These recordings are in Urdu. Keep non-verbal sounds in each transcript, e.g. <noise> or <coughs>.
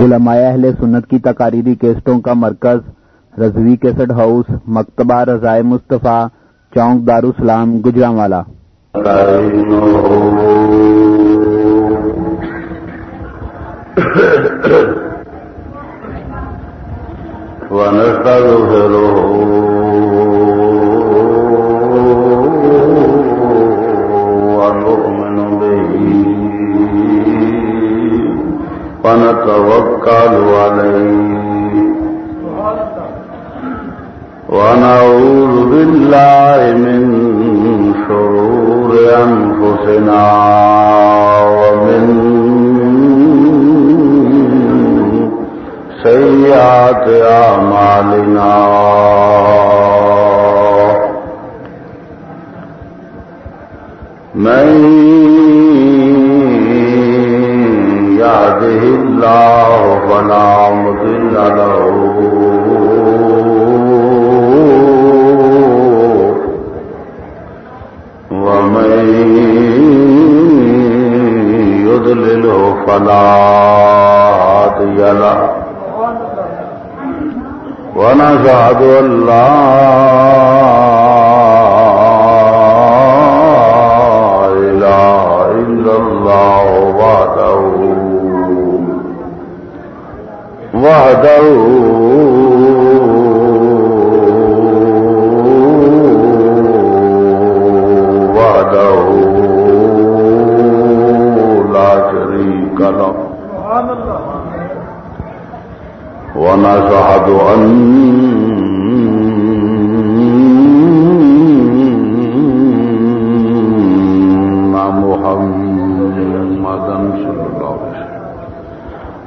علماء اہل سنت کی تقاریری کیسٹوں کا مرکز، رضوی کیسٹ ہاؤس، مکتبہ رضائے مصطفیٰ، چونک دارالسلام گجرا والا ونتوكل عليه ونعوذ بالله من شرور أنفسنا ومن سيئات أعمالنا من يهده الله فلا هادي له. ونشهد أن لا إله إلا الله وحده. وحده. لا شريك له ونشهد أن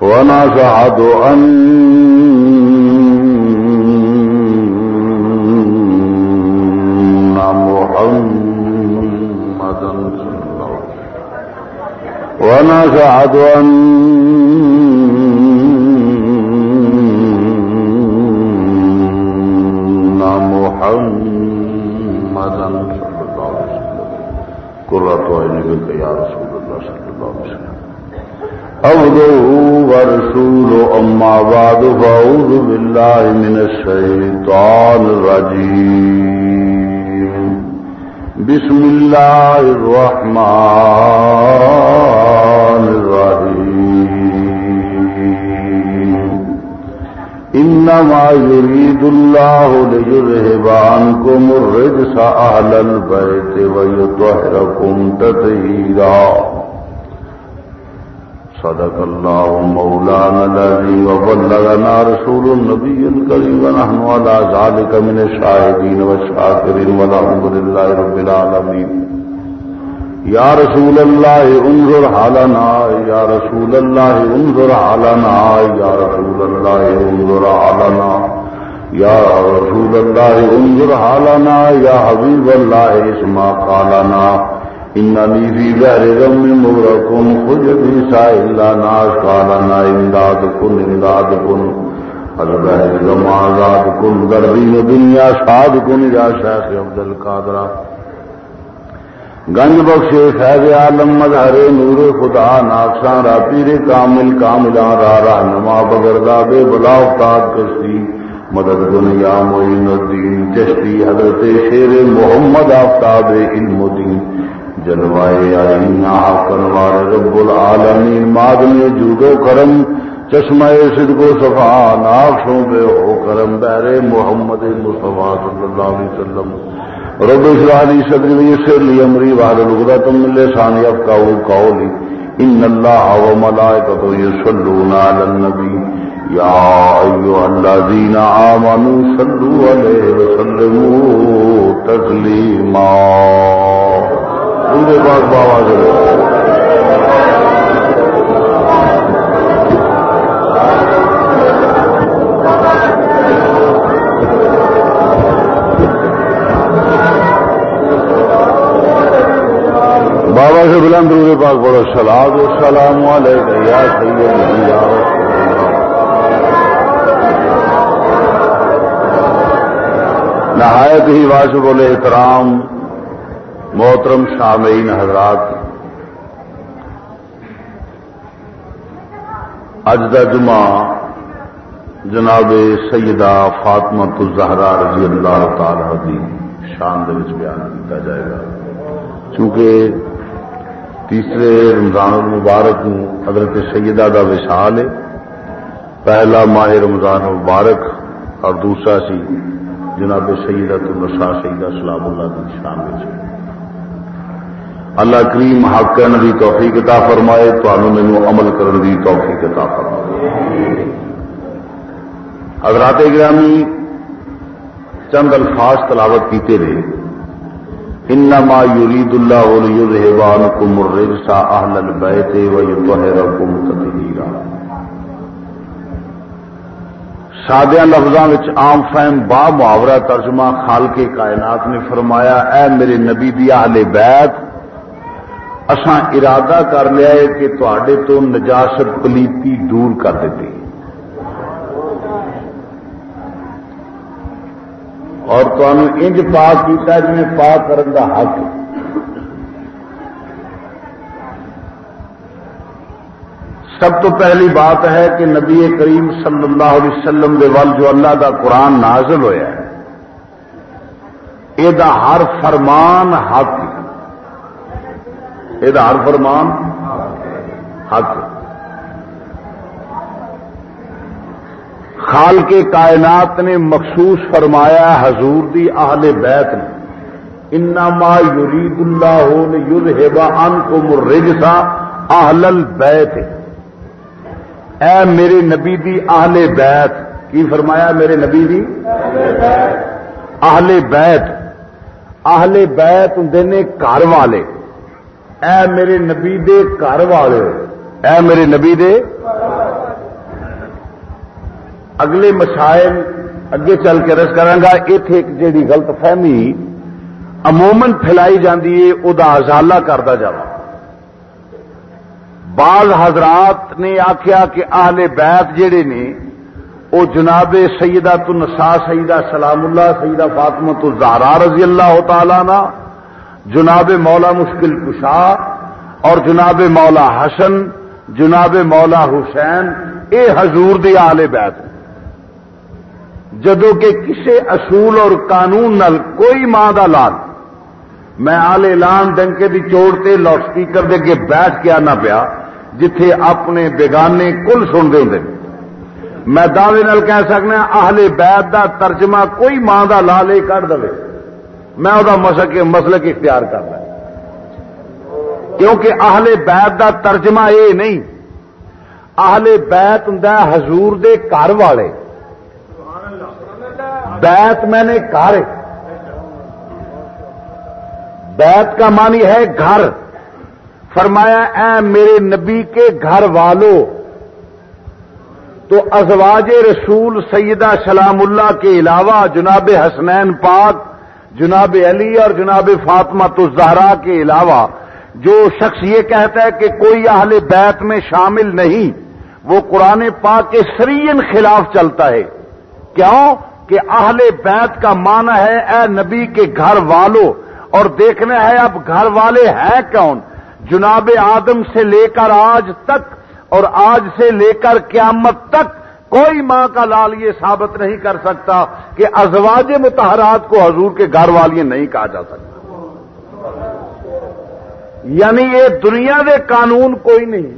ونشهد أن محمدا ونشهد أن محمدا صلى الله عليه وسلم. قرة عين يا رسول الله صلى الله عليه وسلم. عبده ورسوله أما بعد، فأعوذ بالله من الشيطان الرجيم. بسم الله الرحمن الرحيم إنما يريد الله ليذهب عنكم الرجس أهل البيت ويطهركم تطهيرا صدق الله مولانا الذي وبلغنا رسول النبي الكريم ونحن على ذلك من الشاهدين والشاكرين والحمد لله رب العالمين. يا رسول الله انظر حالنا، يا رسول الله انظر حالنا، يا رسول الله انظر حالنا، يا رسول الله انظر حالنا، يا حبيب الله اسمع قالنا. انني في بحر غم مغرقكم خجب سائل لا ناس قالنا امدادكم امدادكم البحر غم آزادكم دردين دنیا شادكم يا شيخ عبد القادر گنج بخشے فیض عالم مظہر نور خدا ناکساں را پیر کامل کاملا را رہنما بگردا بے بلا افتاد کشتی مدد دنیا معین الدین چشتی حضرت شیر محمد آفتاب علم دین جلوائے آئینہ کنوار رب العالمین مادن جود و کرم چشمہ صدق و صفا ناکشوں بے ہو کرم بیر محمد مصطفیٰ صلی اللہ علیہ وسلم۔ رب اسرالی صدر ویسر لی امری وعد لغدت من لسانی افقاو قولی۔ ان اللہ و ملائکتو یسلون علی النبی۔ یا ایوہ الذین آمنوا صلو علیہ وسلموا تسلیما۔ پورے پاک بابا کرے۔ بابا سے بلند روح پاک بڑو سلاد السلام علیکم یا سید یا نہایت ہی واجب احترام۔ محترم سامعین حضرات اج کا جمعہ جناب سیدہ فاطمہ الزہرا رضی اللہ تعالی دی شان بیان کیا جائے گا۔ چونکہ تیسرے رمضان المبارک حضرت سیدہ دا وشال ہے، پہلا ماہ رمضان المبارک اور دوسرا سی جناب سیدہ النساء سیدہ سلام اللہ کی شان میں اللہ کریم حق کرنے کی توفیق عطا فرمائے تو مینو عمل کرنے کی توفیق عطا فرمائے۔ حضرات گرامی، چند الفاظ تلاوت کیتے رہے۔ انما یرید اللہ لیذہبانکم الرجس اہل البیت ویطہرکم تطہیرا۔ سادیا لفظوں عام فہم با محاورہ ترجمہ خال کے کائنات نے فرمایا، اے میرے نبی دی اہل بیت اساں ارادہ کر لیا ہے کہ تے تو نجاست پلیتی دور کر دیتی اور تمہیں انج پاک کیتا جی پاک کرن دا حق۔ سب تو پہلی بات ہے کہ نبی کریم صلی اللہ علیہ وسلم دے ول جو اللہ دا قرآن نازل ہویا ہے یہ ہر فرمان حق یہ ہر فرمان، حق۔ خال کے کائنات نے مخصوص فرمایا حضور دی اہل بیت نے۔ انما یرید اللہ ہو یوز ہیبا ان کو مرجسا اہل اے میرے نبی دی اہل بیت، کی فرمایا میرے نبی دی؟ اہل بیت۔ اہل بیت ہوں نے گھر والے۔ اے میرے نبی دے گھر والے، اے میرے نبی دے۔ اگلے مسائل اگے چل کے رس کرا اتے ایک جیڑی غلط فہمی عموماً پھیلائی جاتی ہے وہ ازالہ کرتا جا بعض حضرات نے آخیا کہ اہل بیت جڑے نے وہ جناب سیدہ تنسا سیدہ سلام اللہ، سیدہ فاطمہ تو زہرا رضی اللہ تعالی نا جناب مولا مشکل کشا اور جناب مولا حسن، جناب مولا حسین، اے حضور دی آل بیت۔ جدو کہ کسے اصول اور قانون نل کوئی ماں دا لال۔ میں آل اعلان ڈنکے دی چوڑتے لاؤڈ سپیکر دے کے بیٹھ کے آنا پیا، جتھے اپنے بیگانے کل سنتے ہوں میں دعوے نال کہہ سکنا اہل بیت دا ترجمہ کوئی ماں دا لال کر دے۔ میں وہ مسلک اختیار کرنا کیونکہ اہل بیت دا ترجمہ یہ نہیں۔ اہل بیت ہوں حضور دے گھر والے۔ بیت میں نے گھر۔ بیت کا معنی ہے گھر۔ فرمایا، اے میرے نبی کے گھر والوں تو ازواج رسول سیدہ سلام اللہ کے علاوہ جناب حسنین پاک جناب علی اور جناب فاطمہ تو زہرا کے علاوہ جو شخص یہ کہتا ہے کہ کوئی اہل بیت میں شامل نہیں، وہ قرآن پاک کے سرین خلاف چلتا ہے۔ کیوں؟ کہ اہل بیت کا معنی ہے، اے نبی کے گھر والوں اور دیکھنا ہے اب گھر والے ہیں کون؟ جناب آدم سے لے کر آج تک، اور آج سے لے کر قیامت تک کوئی ماں کا لال یہ ثابت نہیں کر سکتا کہ ازواج متحرات کو حضور کے گھر والی نہیں کہا جا سکتا۔ یعنی یہ دنیا دے قانون کوئی نہیں،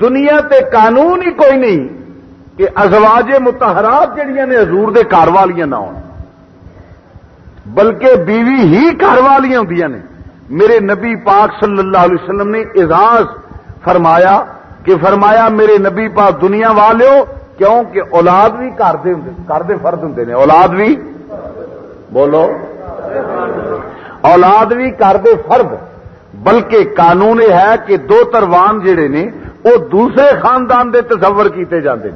دنیا تے قانون ہی کوئی نہیں کہ ازواج متحرات جہیا نے حضور دے گھر والیاں نہ ہو بلکہ بیوی ہی گھر والیاں ہوں نے۔ میرے نبی پاک صلی اللہ علیہ وسلم نے اعزاز فرمایا کہ فرمایا میرے نبی پاک دنیا والے ہو کیوں کہ اولاد بھی کرتے ہوں فرد ہوں نے۔ اولاد بھی؟ بولو۔ اولاد بھی کرتے فرد، بلکہ قانون یہ ہے کہ دو تروان جڑے نے، وہ دوسرے خاندان دے تصور کیتے جاندے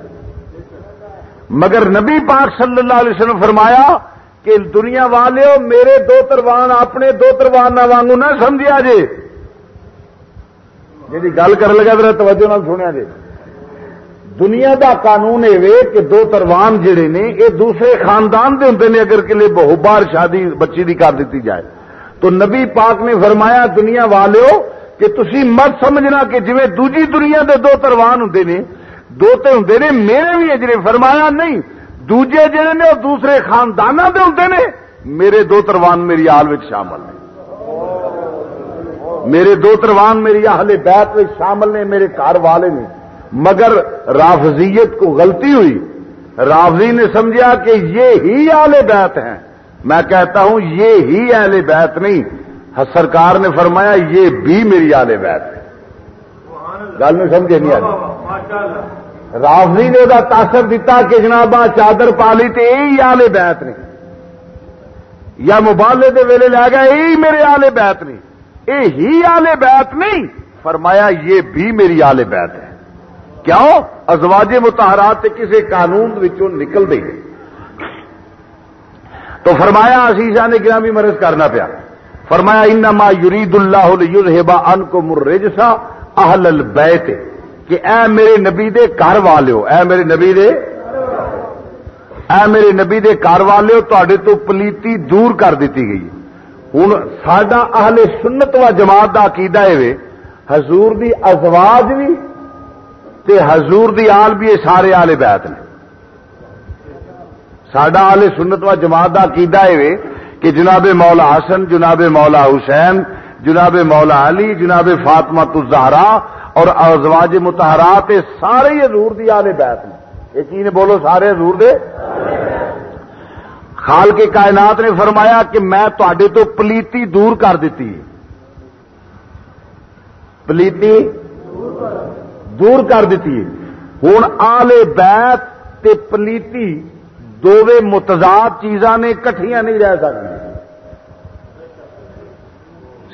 مگر نبی پاک صلی اللہ علیہ وسلم فرمایا کہ دنیا والے میرے دو تروان اپنے دو تروان نہ وانگو نہ سمجھا جے۔ جی گل کر لگا میرا توجہ نال سنیا جی۔ دنیا دا قانون یہ کہ دو تروان جڑے نے یہ دوسرے خاندان دے ہوں اگر کلے بہوبار شادی بچی دی کر دیتی جائے۔ تو نبی پاک نے فرمایا، دنیا والو کہ تسی مت سمجھنا کہ جی دوجی دنیا دے دو تروان ہوں نے، دو تے ہوں نے، میرے بھی اجرے فرمایا، نہیں، دوجے جڑے نے وہ دوسرے خاندانوں دے ہوں نے، میرے دو تروان میری آل شامل نے۔ میرے دو تروان میری اہل بیت میں شامل نے میرے گھر والے نے مگر رافضیت کو غلطی ہوئی۔ رافضی نے سمجھا کہ یہ ہی آل بیت ہیں۔ میں کہتا ہوں، یہ ہی اہل بیت نہیں۔ سرکار نے فرمایا، یہ بھی میری آل بیت ہے گل میں سمجھے نہیں آئی رافضی نے وہ تاثر دیتا کہ جناب چادر پالی تو یہی آل بیت نہیں۔ یا مبالے دے ویلے لے گیا یہی میرے آلے بیت نہیں۔ ہی آلے بیت نہیں۔ فرمایا، یہ بھی میری آلے بیت ہے۔ کیوں؟ ازواج متحرات کسی قانون وچوں نکل دے تو فرمایا آشیشا نے گرامی مرض کرنا پیا۔ فرمایا، انما یرید اللہ یذهبا عنکم الرجس اہل البیت۔ کہ اے میرے نبی دے گھر والےو اے میرے نبی دے اے میرے نبی دے گھر والےو تواڈے تو پلیتی دور کر دیتی گئی۔ ہوں سڈا اہل سنت و جماعت کا عقیدہ ہے حضور دی ازواج بھی تے حضور دی آل بھی یہ سارے آلے بیت نے سڈا آل سنت و جماعت کا عقیدہ ہے کہ جناب مولا حسن جناب مولا حسین جناب مولا علی جناب فاطمہ تزہرا اور ازواج متحرات سارے حضور دی آلے بیت نے یہ بولو سارے حضور دے خال کے کائنات نے فرمایا کہ میں تے تو پلیتی دور کر دیتی۔ پلیتی دور کر دیتی۔ ہوں آلے بیت تے پلیتی دونوں متضاد چیزاں نے کٹھیاں نہیں رہ سکتی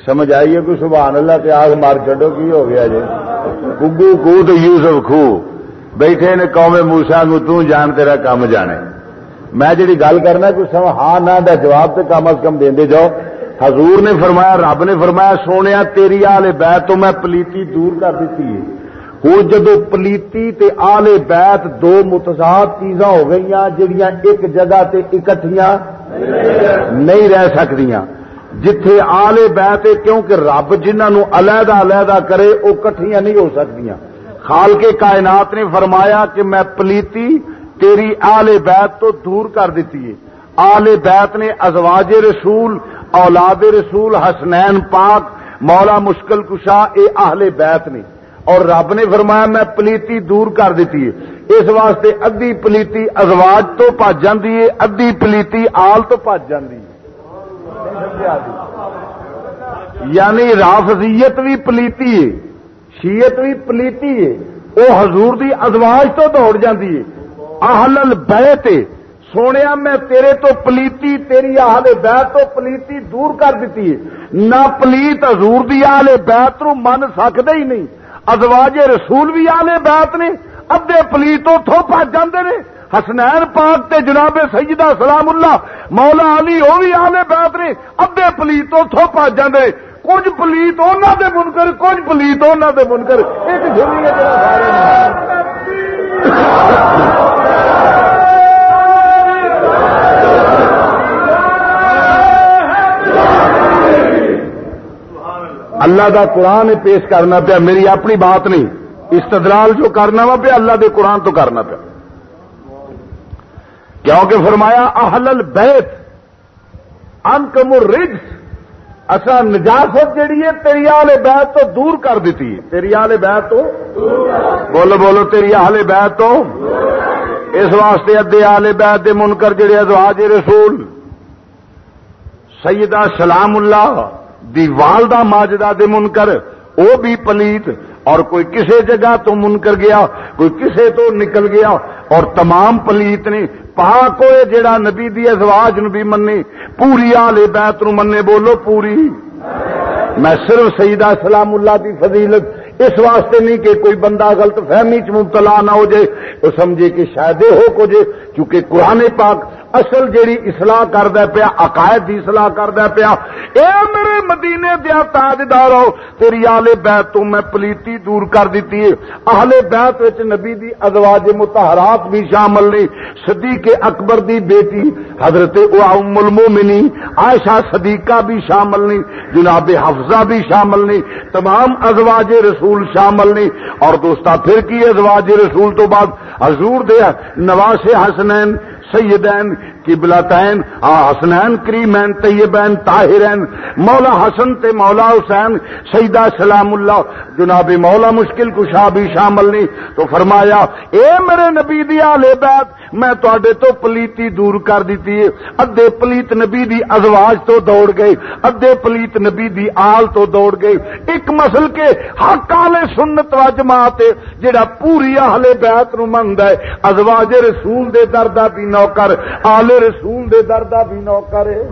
سمجھ آئیے کوئی سبحان اللہ تے آگ مار چڈو کی ہو گیا جی؟ گگو کو تو یوسف خو بیٹھے نے قوم موسا کو تان تیرا کام جانے۔ میں جی گل کرنا کوئی ہاں نہ دا جواب تو کم از کم دے جاؤ۔ حضور نے فرمایا، رب نے فرمایا، سونے، تیری آلے بیت تو میں پلیتی دور کر دیتی ہے۔ ہوں جدو پلیتی تے آلے بیت دو متضاد چیزاں ہو گئی جہیا ایک جگہ تے اکٹھیاں نہیں رہ سکتی جتھے آلے بیت کیونکہ رب جنہوں علیحدہ علیحدہ کرے وہ کٹھیاں نہیں ہو سکتی خال کے کائنات نے فرمایا کہ میں پلیتی تیری آل بیت تو دور کر دیتی ہے۔ آل بیت نے ازواج رسول، اولاد رسول، حسنین پاک، مولا مشکل کشا، اے اہل بیت نے۔ اور رب نے فرمایا، میں پلیتی دور کر دیتی ہے۔ اس واسطے ادی پلیتی ازواج تو پج جاتی ہے ادی پلیتی آل تو پج جاتی ہے۔ یعنی رافضیت بھی پلیتی ہے شیت بھی پلیتی ہے وہ حضور دی ازواج تو دوڑ جاتی ہے۔ اہل بیت سونے میں تیرے تو پلیتی، تیری اہل بیت تو پلیتی دور کر دیتی ہے۔ نہ پلیت حضور دی اہل بیت نو من سکتے ہی نہیں۔ ازواج رسول بھی اہل بیت نے ادے پلیت اتوں پج جاندے نے۔ حسنین پاک تے جناب سیدہ سلام اللہ، مولا علی وہ بھی آلے بیت نے ادے پلیت اتوں پج جاندے۔ کچھ پلیت انہوں دے منکر، کچھ پلیت انہوں دے منکر۔ ایک جھولی ہے اللہ دا قرآن پیش کرنا پیا، میری اپنی بات نہیں۔ استدلال جو کرنا وا پیا، اللہ دے قرآن تو کرنا پیا۔ کیونکہ فرمایا، اہل البیت، انکم الرجس۔ اصا نجاست جیڑی ہے، تیری آلے بیت تو دور کر دیتی ہے۔ تیری آلے بیت تو؟ بولو بولو، تیری آلے بیت تو؟ اس واسطے ادے آلے بیت دے منکر جڑے ازواج رسول۔ سیدہ سلام اللہ۔ دی والدہ ماجدہ دے منکر، او بھی پلیت، اور کوئی کسے جگہ تو منکر گیا، کوئی کسے تو نکل گیا، اور تمام پلیت نے پاک ہوئے جڑا نبی دی ازواج نو بھی مننے پوری آلے بیت نو مننے بولو پوری۔ میں صرف سیدہ سلام اللہ دی فضیلت، اس واسطے نہیں کہ کوئی بندہ غلط فہمی چ مبتلا نہ ہو جائے، تو سمجھے کہ شاید ہو کو جے چونکہ قرآن پاک اصل جیڑی اصلاح کردا پیا، عقائد دی اصلاح کردا پیا، اے میرے مدینے دیا تاجدار تیری آل بیت تو میں پلیتی دور کر دیتی ہے۔ اہل بیت وچ نبی دی ازواج متحرات بھی شامل نہیں۔ صدیق اکبر دی بیٹی، حضرت ام المومنی عائشہ صدیقہ بھی شامل نہیں، جناب حفظہ بھی شامل نہیں، تمام ازواج رسول شامل نہیں۔ اور دوستا پھر کی ازواج رسول تو بعد؟ حضور دے نواز حسنین سیدین قبلتین حسنین کریمین، طیبین، طاہرین، مولا حسن تے مولا حسین، سیدہ سلام اللہ، جناب مولا مشکل کشا بھی شامل نہیں۔ تو فرمایا، اے میرے نبی دی آلے بیت، میں تے تو پلیتی دور کر دیتی ہے۔ ادے پلیت نبی دی ازواج تو دوڑ گئے ادے پلیت نبی دی آل تو دوڑ گئے۔ ایک مسل کے حق آلے سنت و جماعت جڑا پوری اہل بیت نو مند ہے۔ ازواج رسول دے دردہ بھی نوکر، آل رسول دے دردہ بھی نوکر ہے۔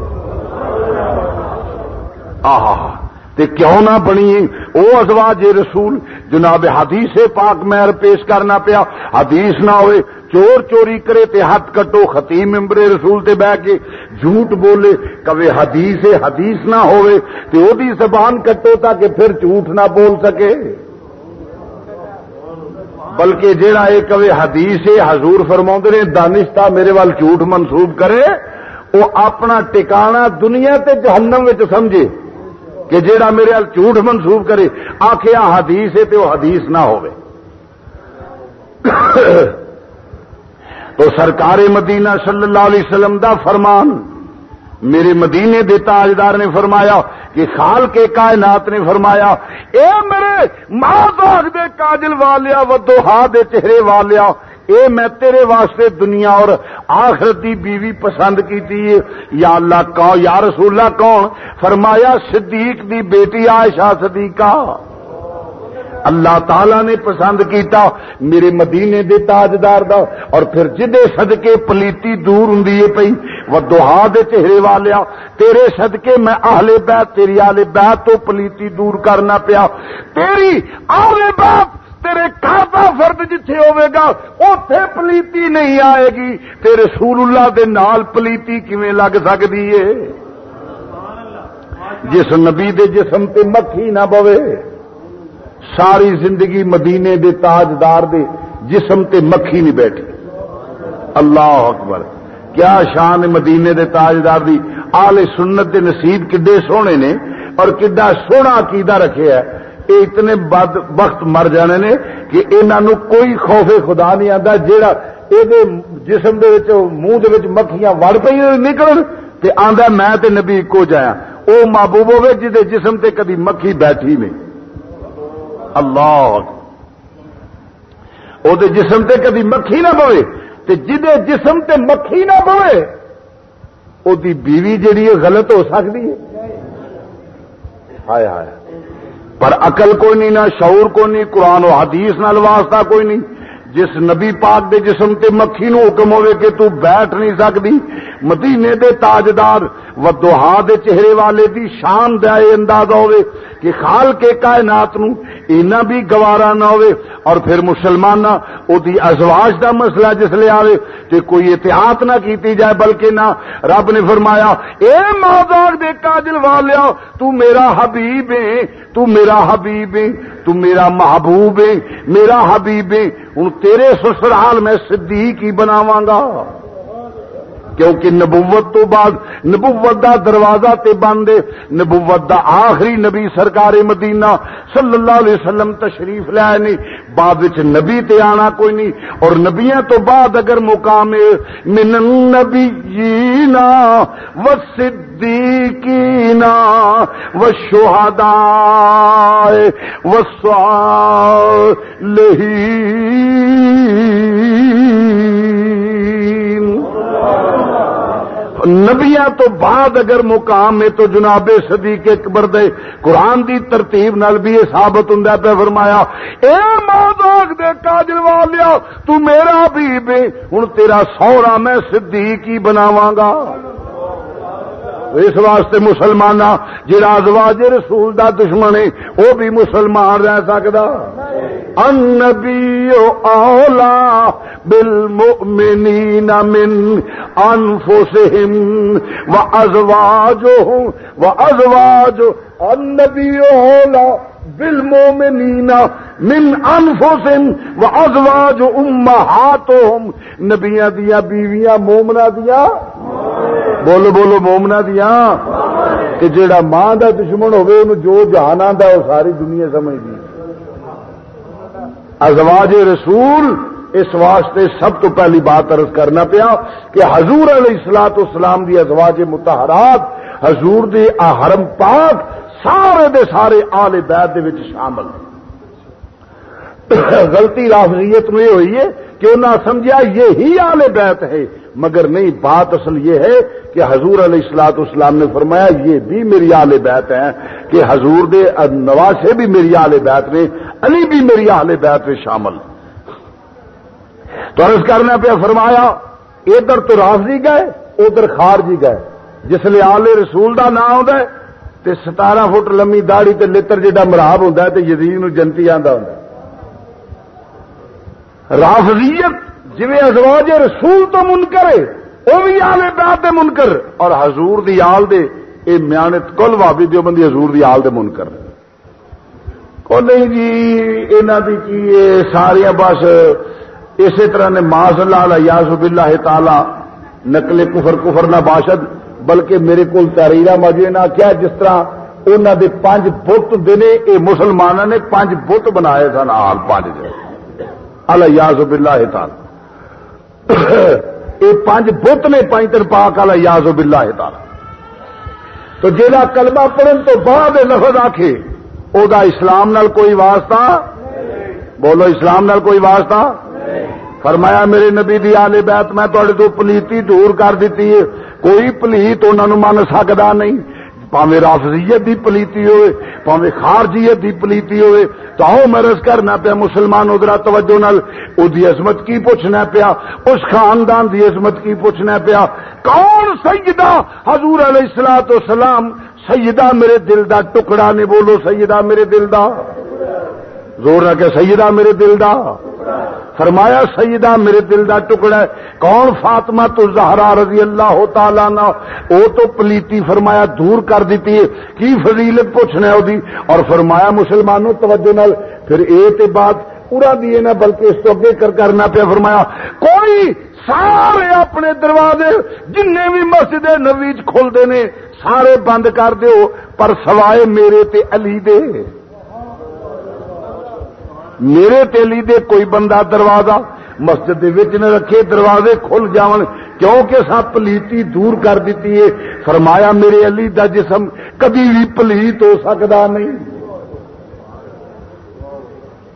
آہا، تے کیوں نہ بنی؟ او ازواج رسول، جناب حدیث پاک مہر پیش کرنا پیا۔ حدیث نہ ہوئے، چور چوری کرے تے ہاتھ کٹو، خطیم ممبر رسول تے بہ کے جھوٹ بولے۔ کبھی حدیث حدیث نہ ہوئے، تے او دی زبان کٹو تاکہ پھر جھوٹ نہ بول سکے۔ بلکہ جیڑا یہ کبھی حدیث حضور فرما نے، دانشتہ میرے وال جھوٹ منسوب کرے، وہ اپنا ٹکانا دنیا تے جہنم وچ سمجھے کہ جیڑا میرے وال جھوٹ منسوب کرے آخیا حدیث ہے تو حدیث نہ ہوئے <coughs> تو سرکار مدینہ صلی اللہ علیہ وسلم دا فرمان میرے مدینے دے تاجدار نے فرمایا کہ خال کے کائنات نے فرمایا، اے میرے ماں باغ دے کاجل والیا و دوہا دے چہرے والیا، اے میں تیرے واسطے دنیا اور آخرت دی بیوی پسند کی یا اللہ کون، یا رسول اللہ کون؟ فرمایا، صدیق دی بیٹی عائشہ صدیقہ۔ اللہ تعالی نے پسند کیتا، میرے مدینے دے تاجدار دا، اور پھر جدے صدقے پلیتی دور ہوں پئی و دوہا دے چہرے والیا، تیرے صدقے میں اہل بیت، تیری آل بیت تو پلیتی دور کرنا پیا۔ تیری آل بیت تیرے کھاتا فرد جتھے ہوئے گا اتے پلیتی نہیں آئے گی۔ تیرے رسول اللہ دے نال پلیتی کیویں لگ سکتی ہے؟ جس نبی دے جسم تے مکھی نہ بوے۔ ساری زندگی مدینے دے تاجدار دے جسم تے مکھی نہیں بیٹھی۔ اللہ اکبر۔ کیا شان مدینے دے تاجدار دی۔ آل سنت دے نصیب کڈے سونے نے اور کڈا سونا عقیدہ رکھے ہے۔ اے اتنے بد وقت مر جانے نے کہ انہوں کوئی خوف خدا نہیں آتا جہاں یہ جسم دے وچ منہ دے وچ مکھیاں وڑ پی نکل تے آندا میں تے نبی کو جایا۔ او محبوب ہوے جے جسم تے کدی مکھی بیٹھی نہیں۔ اللہ او دے جسم تے کدی مکھی نہ پوے، تے جدے جسم تے مکھی نہ پوے او دی بیوی جڑی ہے غلط ہو سکتی ہے۔ ہائے ہائے۔ پر عقل کوئی نہیں، نہ شعور کوئی نہیں، قرآن و حدیث نہ واسطہ کوئی نہیں۔ جس نبی پاک دے جسم تے مکھی نو حکم ہوئے کہ تو بیٹھ نہیں سکتی مدینے دے تاجدار و دوہا دے چہرے والے دی شان دے اندازہ ہوئے۔ کہ خال کے کائنات نو اینا بھی گوارا نہ ہوئے اور پھر مسلمان او دی ازواج دا مسئلہ جس لے آوے کہ کوئی اتحاد نہ کیتی جائے بلکہ نہ رب نے فرمایا، اے ماداغ دے کاجل والیا تو میرا حبیب ہے تو میرا حبیب ہے تو میرا محبوب ہے میرا حبیب ہے ان تیرے سسرال میں صدیق ہی بناواں گا۔ کیونکہ نبوت تو بعد نبوت دا دروازہ تے بند نبوت دا آخری نبی سرکار مدینہ صلی اللہ علیہ وسلم تشریف لیا نہیں بعد نبی تے آنا کوئی نہیں۔ اور نبیاں تو بعد اگر مقام من نبی جینا و صدیقینا نبیا تو بعد اگر مقام ہے تو جناب صدیق اکبر دے قرآن دی ترتیب نال بھی یہ سابت ہوں پہ فرمایا، اے ماں دے کاجل والیا تو میرا بھی بے ہوں تیرا سورا میں صدیق ہی بناواں گا۔ اس واسطے مسلمان جہاں ازواج رسول دا دشمن ہے، وہ بھی مسلمان رہ سکتا النبی اولا بالمؤمنین من انفسهم وازواجهم وازواج النبی اولا بالمؤمنین من انفسهم وازواج امهاتهم نبیاں دیا بیویاں مومنا دیا بولو بولو مومنا دیا۔ کہ جیڑا ماں دا دشمن ہوئے انہوں جو جہان آتا وہ ساری دنیا سمجھ دی ازواج رسول، اس واسطے سب تو پہلی بات عرض کرنا پیا کہ حضور علیہ السلاط اسلام دی ازواج متحرات حضور دی احرم پاک سارے دے سارے آل بیت دے وچ شامل <coughs> غلطی رافضیت میں ہوئی ہے کہ انہوں نے سمجھا یہی آل بیت ہے۔ مگر نہیں، بات اصل یہ ہے کہ حضور علیہ السلاط اسلام نے فرمایا، یہ بھی میری آل بیت ہیں کہ حضور دے نواسے بھی میری آل بیت میں علی بھی میری آل بیت میں شامل۔ تو عرض کرنا پہ فرمایا، ادھر تو رافضی گئے، ادھر خارجی گئے۔ جس لیے آل رسول کا نام ہوتا ہے، تے ستارہ فٹ لمبی داڑی تے لتر جا مراب ہوں تو یزید جنتی آتا ہوں رافضیت جی ازواج رسول تو منکر ہے وہ بھی آلے بیت دے منکر۔ اور حضور دی آل دے، اے میانت کل وابی دیو بندی، حضور دی آل دے منکر۔ کو نہیں جی انہوں دی کی ساریا بس اسی طرح نے ماس اللہ یاس باللہ تعالی نقل کفر کفر نہ باشد، بلکہ میرے کو تحریر مجھے نہ کیا، جس طرح انہوں دے پانچ بت دنے، اے مسلمانوں نے پانچ بت بنائے سن، آل پانچ اللہ یاس باللہ تعالی۔ یہ پانچ بت نے پانچ تر پاک والا یاز بلا ہے تو جا کلمہ پڑھن تو بعد لفظ آخے او دا اسلام نال کوئی واسطہ؟ بولو اسلام نال کوئی واسطہ؟ فرمایا میرے نبی دی آل بیت میں تو پلیتی دور کر دیتی ہے، کوئی پلیت انہوں من سکتا نہیں۔ پاوے رافضیت دی پلیتی ہوئے پاوے خارجیت دی پلیتی ہوئے، تو آؤ میں رس کرنا پیا مسلمان ادھر توجہ نال، او دی عظمت کی پوچھنا پیا، اس خاندان دی عظمت کی پوچھنا پیا، کون سیدہ حضور علیہ السلاۃ والسلام، سیدہ میرے دل دا ٹکڑا نے بولو، سیدہ میرے دل دا؟ زور رکھے سیدہ میرے دل دا۔ فرمایا سیدہ میرے دل دا ٹکڑا ہے۔ کون فاطمہ تو زہرا رضی اللہ تعالی نا او تو پلیتی فرمایا دور کر دیتی ہے۔ کی فضیلت پوچھنا ہے اور فرمایا مسلمانوں توجہ نال، پھر اے تے بات پورا دیے نا، بلکہ اس تو اگے کر کرنا پہ فرمایا، کوئی سارے اپنے دروازے جن بھی مسجد نویج کھولتے نے سارے بند کر دیو، پر سوائے میرے تے علی دے۔ میرے تیلی دے کوئی بندہ دروازہ مسجد نہ رکھے، دروازے کھل جان کیونکہ سب پلیتی دور کر دیتی ہے۔ فرمایا، میرے علی دا جسم کبھی بھی پلیت ہو سکتا نہیں۔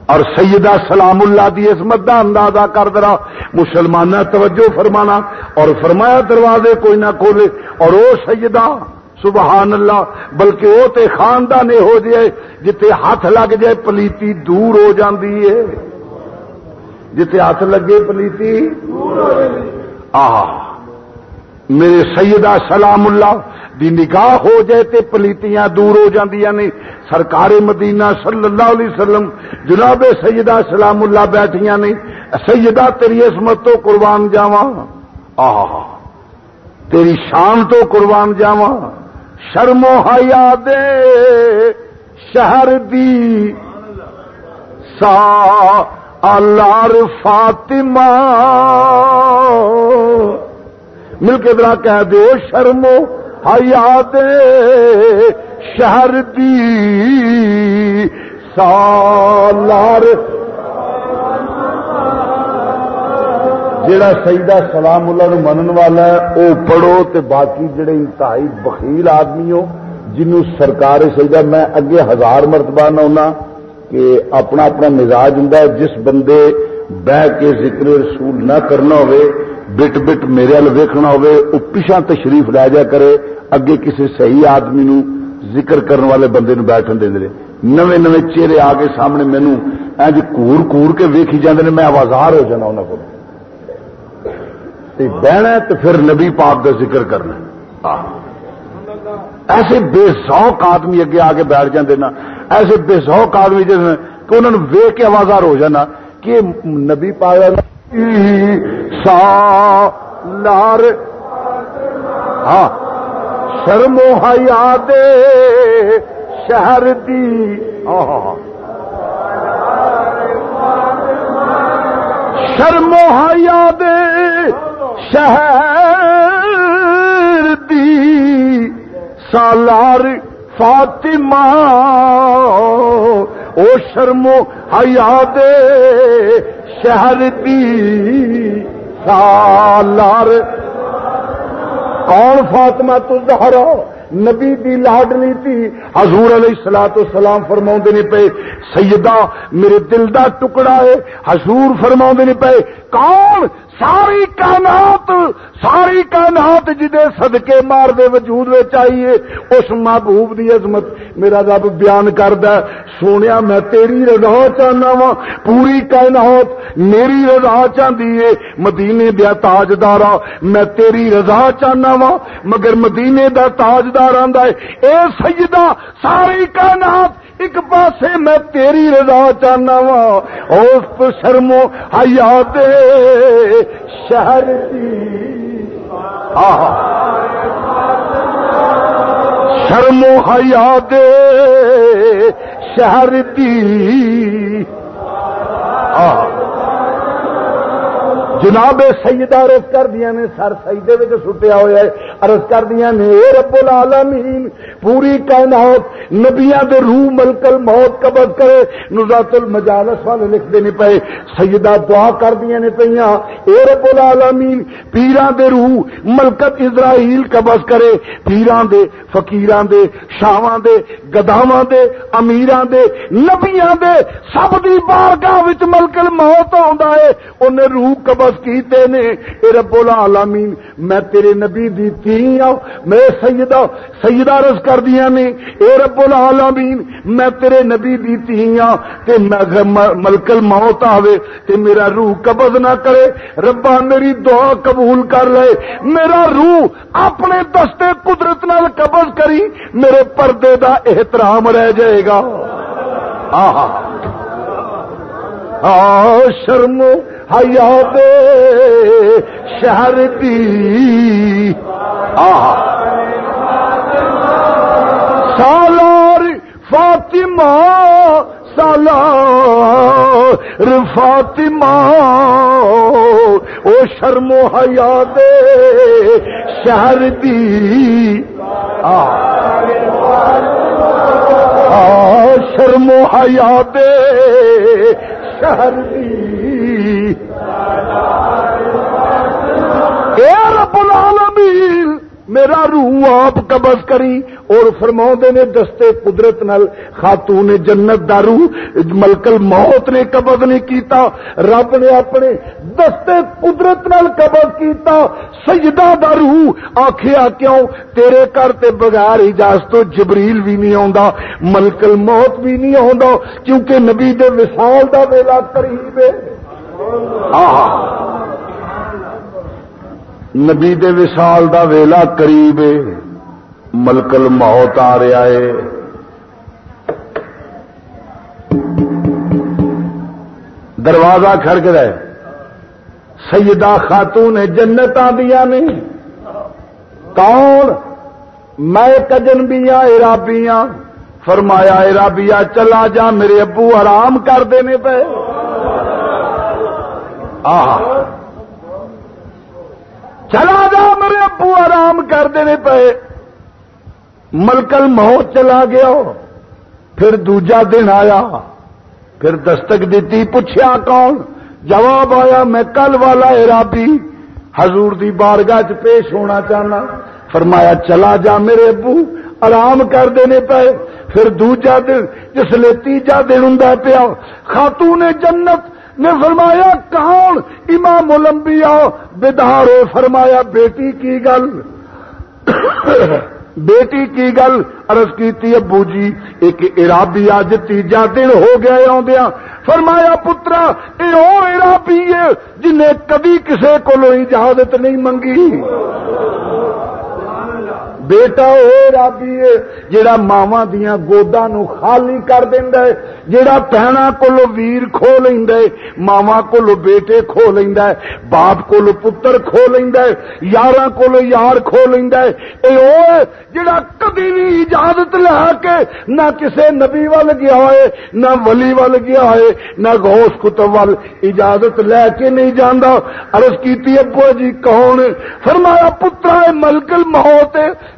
اور سیدہ سلام اللہ دی عصمت دا اندازہ کر درا مسلمان توجہ فرمانا۔ اور فرمایا، دروازے کوئی نہ کھولے۔ اور وہ سیدہ سبحان اللہ، بلکہ وہ تے خاندان ہو جائے جتے ہاتھ لگ جائے پلیتی دور ہو جاندی ہے۔ جتے ہاتھ لگے پلیتی آ میرے سیدہ سلام اللہ، دی نگاہ ہو جائے تے پلیتیاں دور ہو جاندیاں نے۔ سرکار مدینہ صلی اللہ علیہ وسلم، جناب سیدہ سلام اللہ بیٹھیاں نے، سیدہ تیری عصمت تو قربان جاواں۔ آ تیری شان تو قربان جاواں۔ شرم و حیا دے، شہر دی۔ سا الار فاطمہ۔ مل کے درا کہہ دو شرم و حیا دے، شہر دی۔ سالار جڑا سیدہ سلام اللہ نو منن والا ہے، او پڑھو تے باقی جڑے انتہائی بخیل آدمی ہو جنوں سرکار سیدہ، میں اگے ہزار مرتبہ نہ ہونا کہ اپنا اپنا مزاج ہوں جس بندے بہ کے ذکر رسول نہ کرنا ہوئے، بٹ بٹ میرے ال ویکھنا ہوئے، او پیچھا تشریف لے جا کرے، اگے کسی صحیح آدمی نو ذکر کرنے والے بندے نو بیٹھن دے دے۔ نویں نویں چہرے آ کے سامنے مینو اج کور کور کے ویکھی جاندے نے، میں آوازار ہو جانا انہوں کو بہنا تو پھر نبی پاک کا ذکر کرنا ایسے بے ذوق آدمی اگے آ کے بیٹھ جاتے نا، ایسے بے ذوق آدمی جس کہ انہوں نے ویک کے آوازار ہو جانا کہ نبی پایا سا لار۔ ہاں۔ شرم و حیا دے شہر دی۔ شرم و حیا دے شہر دی سالار فاطمہ، او شرم و حیا دے شہر دی سالار۔ کون فاطمہ تو زہرا؟ نبی دی لاڈلی تھی۔ حضور علیہ سلا تو سلام فرما نے پے سیدہ میرے دل دا ٹکڑا ہے۔ حضور فرما نے پے کون ساری کائنات ساری کائنات جدے صدقے مار دے وجود میں چاہیے اس محبوب دی عظمت میرا رب بیان کردا سونیا، میں تیری رضا چاہنا وا پوری کائنات میری رضا چاہتی ہے۔ مدینے دیا تاجدارا، میں تیری رضا چاہنا وا مگر مدینے دا تاجدار آندا ہے۔ اے سیدہ، ساری کائنات ایک پاسے میں تیری رضا چاہنا وا اس شرمو حیا دے شہر دی شرمو حیا دے شہر دی آہ۔ جناب سیدہ عرض کر دیا نے، سر سیدے میں سٹیا ہوا ہے۔ عرض کر دیا نے، اے رب العالمین، پوری کائنات نبیاں دے روح ملکل موت قبض کرے۔ نزات المجالس والے لکھ دینے پے سیدہ دعا کر دیا نے پہیاں اے رب العالمین پیران دے روح ملکت اسرائیل قبض کرے۔ پیران دے فقیران دے شاواں دے، گداواں دے امیران دے، نبیاں دے، سب دی بارگاہ وچ ملکل موت آندا ہے۔ انہیں روح قبض کیتے نے؟ اے رب العالمین، میں تیرے نبی دی تھی ہوں میں سیدہ سیدہ رس کر دیا نے۔ اے رب العالمین، میں تیرے نبی دی تھی ہوں تے ملکل موت آوے، تے میرا روح قبض نہ کرے۔ ربا، میری دعا قبول کر لے۔ میرا روح اپنے دستے قدرت نال قبض کری، میرے پردے دا احترام رہ جائے گا۔ آہا۔ شرم حیا دے شہر دی سالار فاطمہ سالار فاطمہ، او شرم حیا دے شہر دی شرم حیا دے شہر اے رب العالمین، میرا روح آپ قبض کری اور فرما نے دستے قدرت نل خاتون جنت دارو ملکل موت نے قبض نہیں کیتا، رب نے اپنے دستے قدرت نل قبض کیتا سجدہ دارو آخیا کیوں؟ تیرے کر تے بغیر اجازت تو جبریل بھی نہیں آتا ملکل موت بھی نہیں آتا کیونکہ نبی دے وسال دا ویلا قریب ہے۔ ہاں، ہاں۔ نبی دے وسال دا ویلا قریب ملکل موت آ رہا ہے۔ دروازہ کھڑک رہے۔ سیدہ خاتون جنت آدیا نے۔ کون؟ میں کجنبیاں ارابیاں فرمایا ارابیا چلا جا، میرے ابو آرام کر دینے پہ۔ چلا جا میرے ابو، آرام کر دینے پہ ملکل موت چلا گیا۔ پھر دوجا دن آیا۔ پھر دستک دیتی پوچھا کون؟ جواب آیا، میں کل والا ارابی حضور دی بارگاہ چ پیش ہونا چاہنا۔ فرمایا، چلا جا میرے ابو، آرام کر دینے پے پھر دوجا دن، جس تیجا دن ہوں پیا، خاتون جنت نے فرمایا، کون امام الانبیاء بدارے فرمایا، بیٹی کی گل؟ <coughs> بیٹی کی گل ارض کی ابو جی ایک ارابی اج تیجا دن ہو گیا آدیا فرمایا، پترا یہ وہ ارابی ہے جنہیں کبھی کسی کو اجازت نہیں منگی۔ بیٹا وہ رابی ہے جڑا ماوا دیا گودا نو خالی کر دینا ہے جڑا پہنا کولو ویر کھو لینا ہے ماوا کولو بیٹے کھو لینا ہے باپ کولو پتر کھو لینا ہے یار کولو یار کھو لینا ہے اے او جڑا کبھی بھی اجازت لے کے نہ کسے نبی وال گیا ہے نہ ولی وال گیا ہے نہ غوث کتب وال اجازت لے کے نہیں جانا عرض کیتی ابو جی کون؟ فرمایا پترا ملکل موت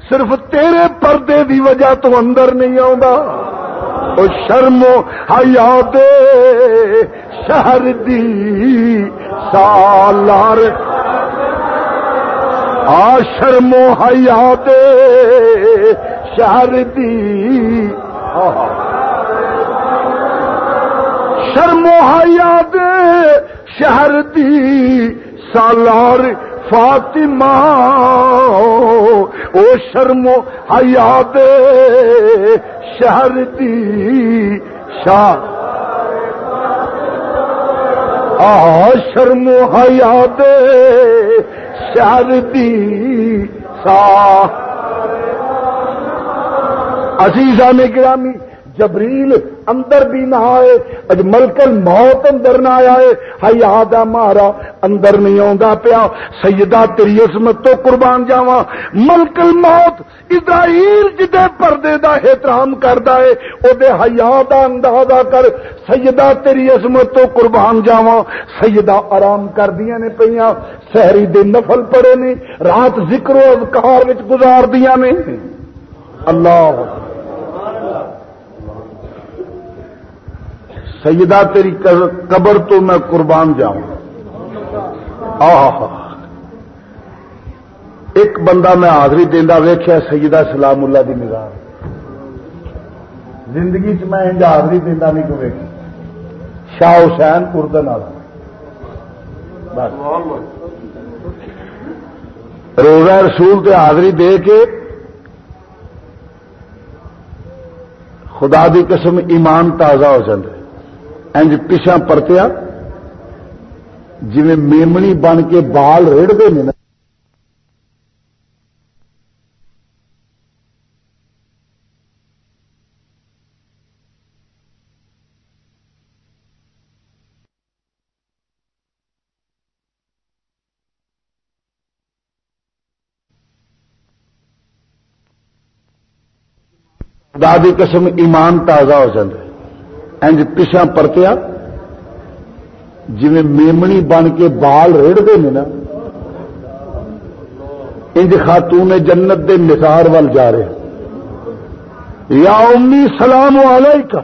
صرف تیرے پردے دی وجہ تو اندر نہیں آ شرم حیا دے شہر دی سالار۔ آ شرم حیا دے شہر دی۔ شرم حیا دے شہر دی سالار۔ فاطمہ، او شرم حیات شہر دی شاہ آ شرم حیات شہر دی سا عزیزہ میں گرامی جبریل اندر بھی نہ آئے، اج ملکل موت اندر نہ آئے۔ حیات مارا اندر نہیں آتا پیا۔ سیدہ تیری عصمت تو قربان جاوا ملکل موت اسرائیل جدے پردے دا احترام کردا ہے او دے حیا دا اندازہ کر۔ سیدہ تیری عصمت تو قربان جاوا سیدہ آرام کردیاں نے پیاں سحری دے نفل پڑے نے۔ رات ذکر و اذکار وچ گزار دیاں نے۔ اللہ سیدہ تیری قبر تو میں قربان جاؤں ایک بندہ میں حاضری دینا ویخیا سیدہ سلام اللہ دی نگاہ زندگی چ میں انج حاضری دینا نہیں کو ویکھی۔ شاہ حسین اردن والا روزہ رسول تے حاضری دے کے خدا دی قسم ایمان تازہ ہو جائے انج پچھا پرتیا جی میمنی بن کے بال ریڑتے ہیں دادی قسم ایمان تازہ ہو جائے انج پچھا پرتیا جی میمنی بن کے بال ریڑتے ہیں نا انج خاتون جنت دے نثار وال جا رہے یا امی سلام والے کا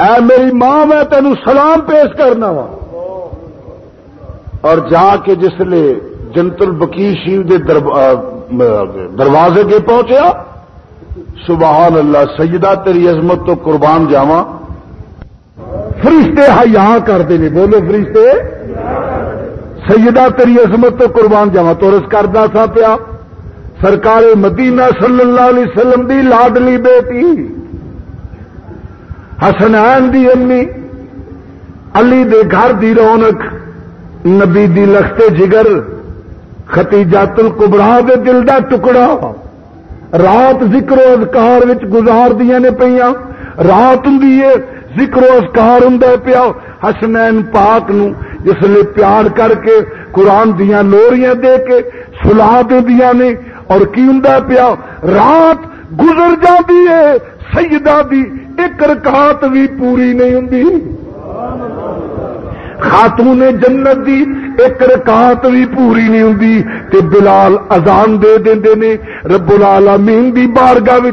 اے میری ماں میں تینوں سلام پیش کرنا وا اور جا کے جس لیے جنتل بکی شیو دے دروازے کے پہنچیا سبحان اللہ، سیدہ تیری عظمت تو قربان جاوا فرشتے ہاں یہاں کرتے ہیں بولو فرشتے۔ سیدہ تیری عظمت تو قربان جاوا تو رس کردہ سا پیا۔ سرکار مدینہ صلی اللہ علیہ وسلم دی لاڈلی بیٹی۔ حسنین دی امی۔ علی دے گھر دی رونق۔ نبی دی لختے جگر۔ ختیجات القبرا دے دل دا ٹکڑا۔ رات ذکر و اذکار وچ گزار دیا نے پہ رات ہوں ذکر و اذکار ہوں پیا حسنین پاک نو، جس لیے پیار کر کے قرآن دیا لوریاں دے کے سلا دیا نے۔ اور کی ہوں پیا؟ رات گزر جاتی ہے سیدہ دی ایک رکعت بھی پوری نہیں ہوں خاتون جنت دی، ایک رکعت بھی پوری نہیں ہوں تے بلال ازان دے دے نے۔ رب العالمین دی بارگاہ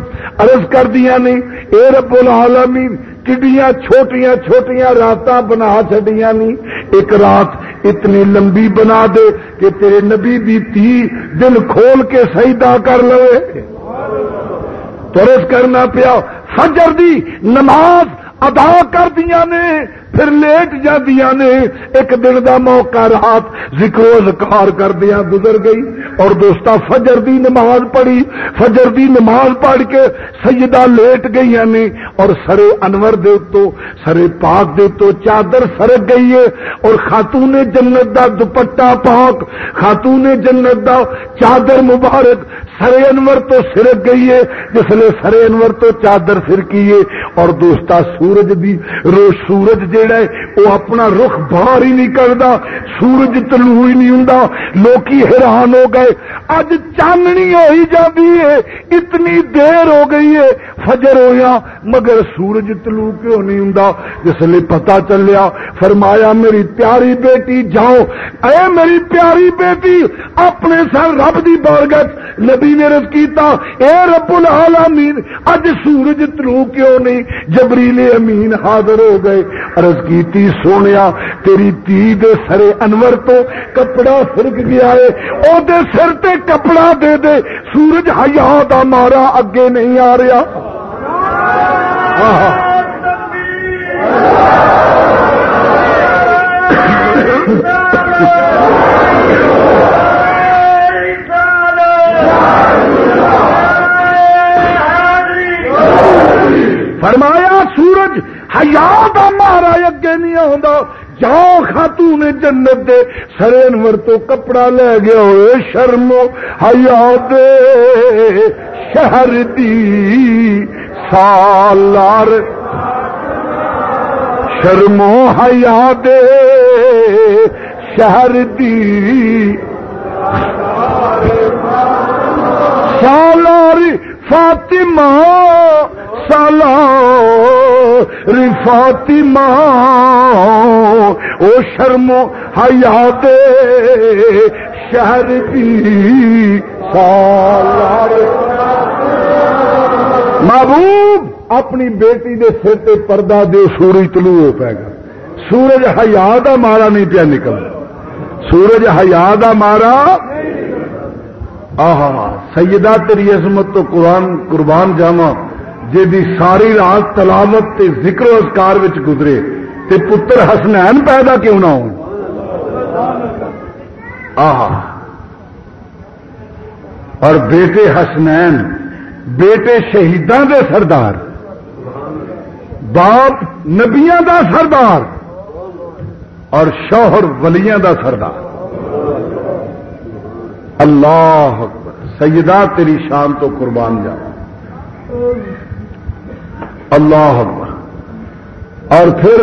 عرض کر دیا نے، اے رب العالمین، کڈیاں چھوٹیاں چھوٹیاں رات بنا چڈیاں نہیں ایک رات اتنی لمبی بنا دے کہ تیرے نبی دی تھی دل کھول کے سیدا کر لو ترس کرنا پیا، فجر دی نماز ادا کر دیا نے۔ پھر لیٹ جادیاں نے ایک دن دا موقع رات ذکر و ذکار کردیا گزر گئی اور دوستا فجر دی نماز پڑھی۔ فجر دی نماز پڑھ کے سیدہ لیٹ گئی نے اور سرے انور دے تو سرے پاک دے تو چادر سرک گئی ہے اور خاتون جنت دا دوپٹا پاک، خاتون جنت دا چادر مبارک سرے انور تو سرک گئی ہے، جس نے سرے انور تو چادر سرکی ہے۔ اور دوستا سورج دی، روز سورج جیڑا ہے وہ اپنا رخ باہر ہی نہیں کرتا سورج تلو ہی نہیں ہوں لوکی حیران ہو گئے، اج چاننی ہوئی جاتی ہے، اتنی دیر ہو گئی ہے، فجر ہویا، مگر سورج تلو کیوں نہیں ہوں جس لیے پتا چلیا، فرمایا، میری پیاری بیٹی، جاؤ۔ اے میری پیاری بیٹی، اپنے سر رب دی بارگت نبی نے رس کیتا، اے رب العالمین، اج سورج تلو کیوں نہیں؟ جبریل امین حاضر ہو گئے۔ ارے عرض کیتی، سونیا، تیری تی دے سرے انور تو کپڑا فرق گیا ہے۔ او دے سر تے کپڑا دے دے، سورج حیا دا مارا اگے نہیں آ رہا۔ فرمایا، سورج حیات مارا اگے نہیں آتا جاؤ خاتون جنت دے۔ سرینور تو کپڑا لے گیا ہوئے، شرم حیات شہر دی سالار۔ شرم شرمو حیات شہر دی سالار۔ فاطمہ سالا فاطمہ، او شرم حیات شہر کی سالار محبوب، اپنی بیٹی دے سر تے پردہ دے سورج تلو ہو پائے گا۔ سورج حیا مارا نہیں پیا نکل سورج حیا مارا آہا، سیدہ تیری عظمت تو قرآن، قربان جاوا جی ساری رات تلاوت تے ذکر و اذکار وچ گزرے تے پتر حسنین پیدا کیوں نہ ہو آہا۔ اور بیٹے حسنین، بیٹے شہیداں دے سردار۔ باپ نبیاں دا سردار۔ اور شوہر ولیاں دا سردار۔ اللہ اکبر، سیدہ تیری شان تو قربان جا۔ اللہ اکبر۔ اور پھر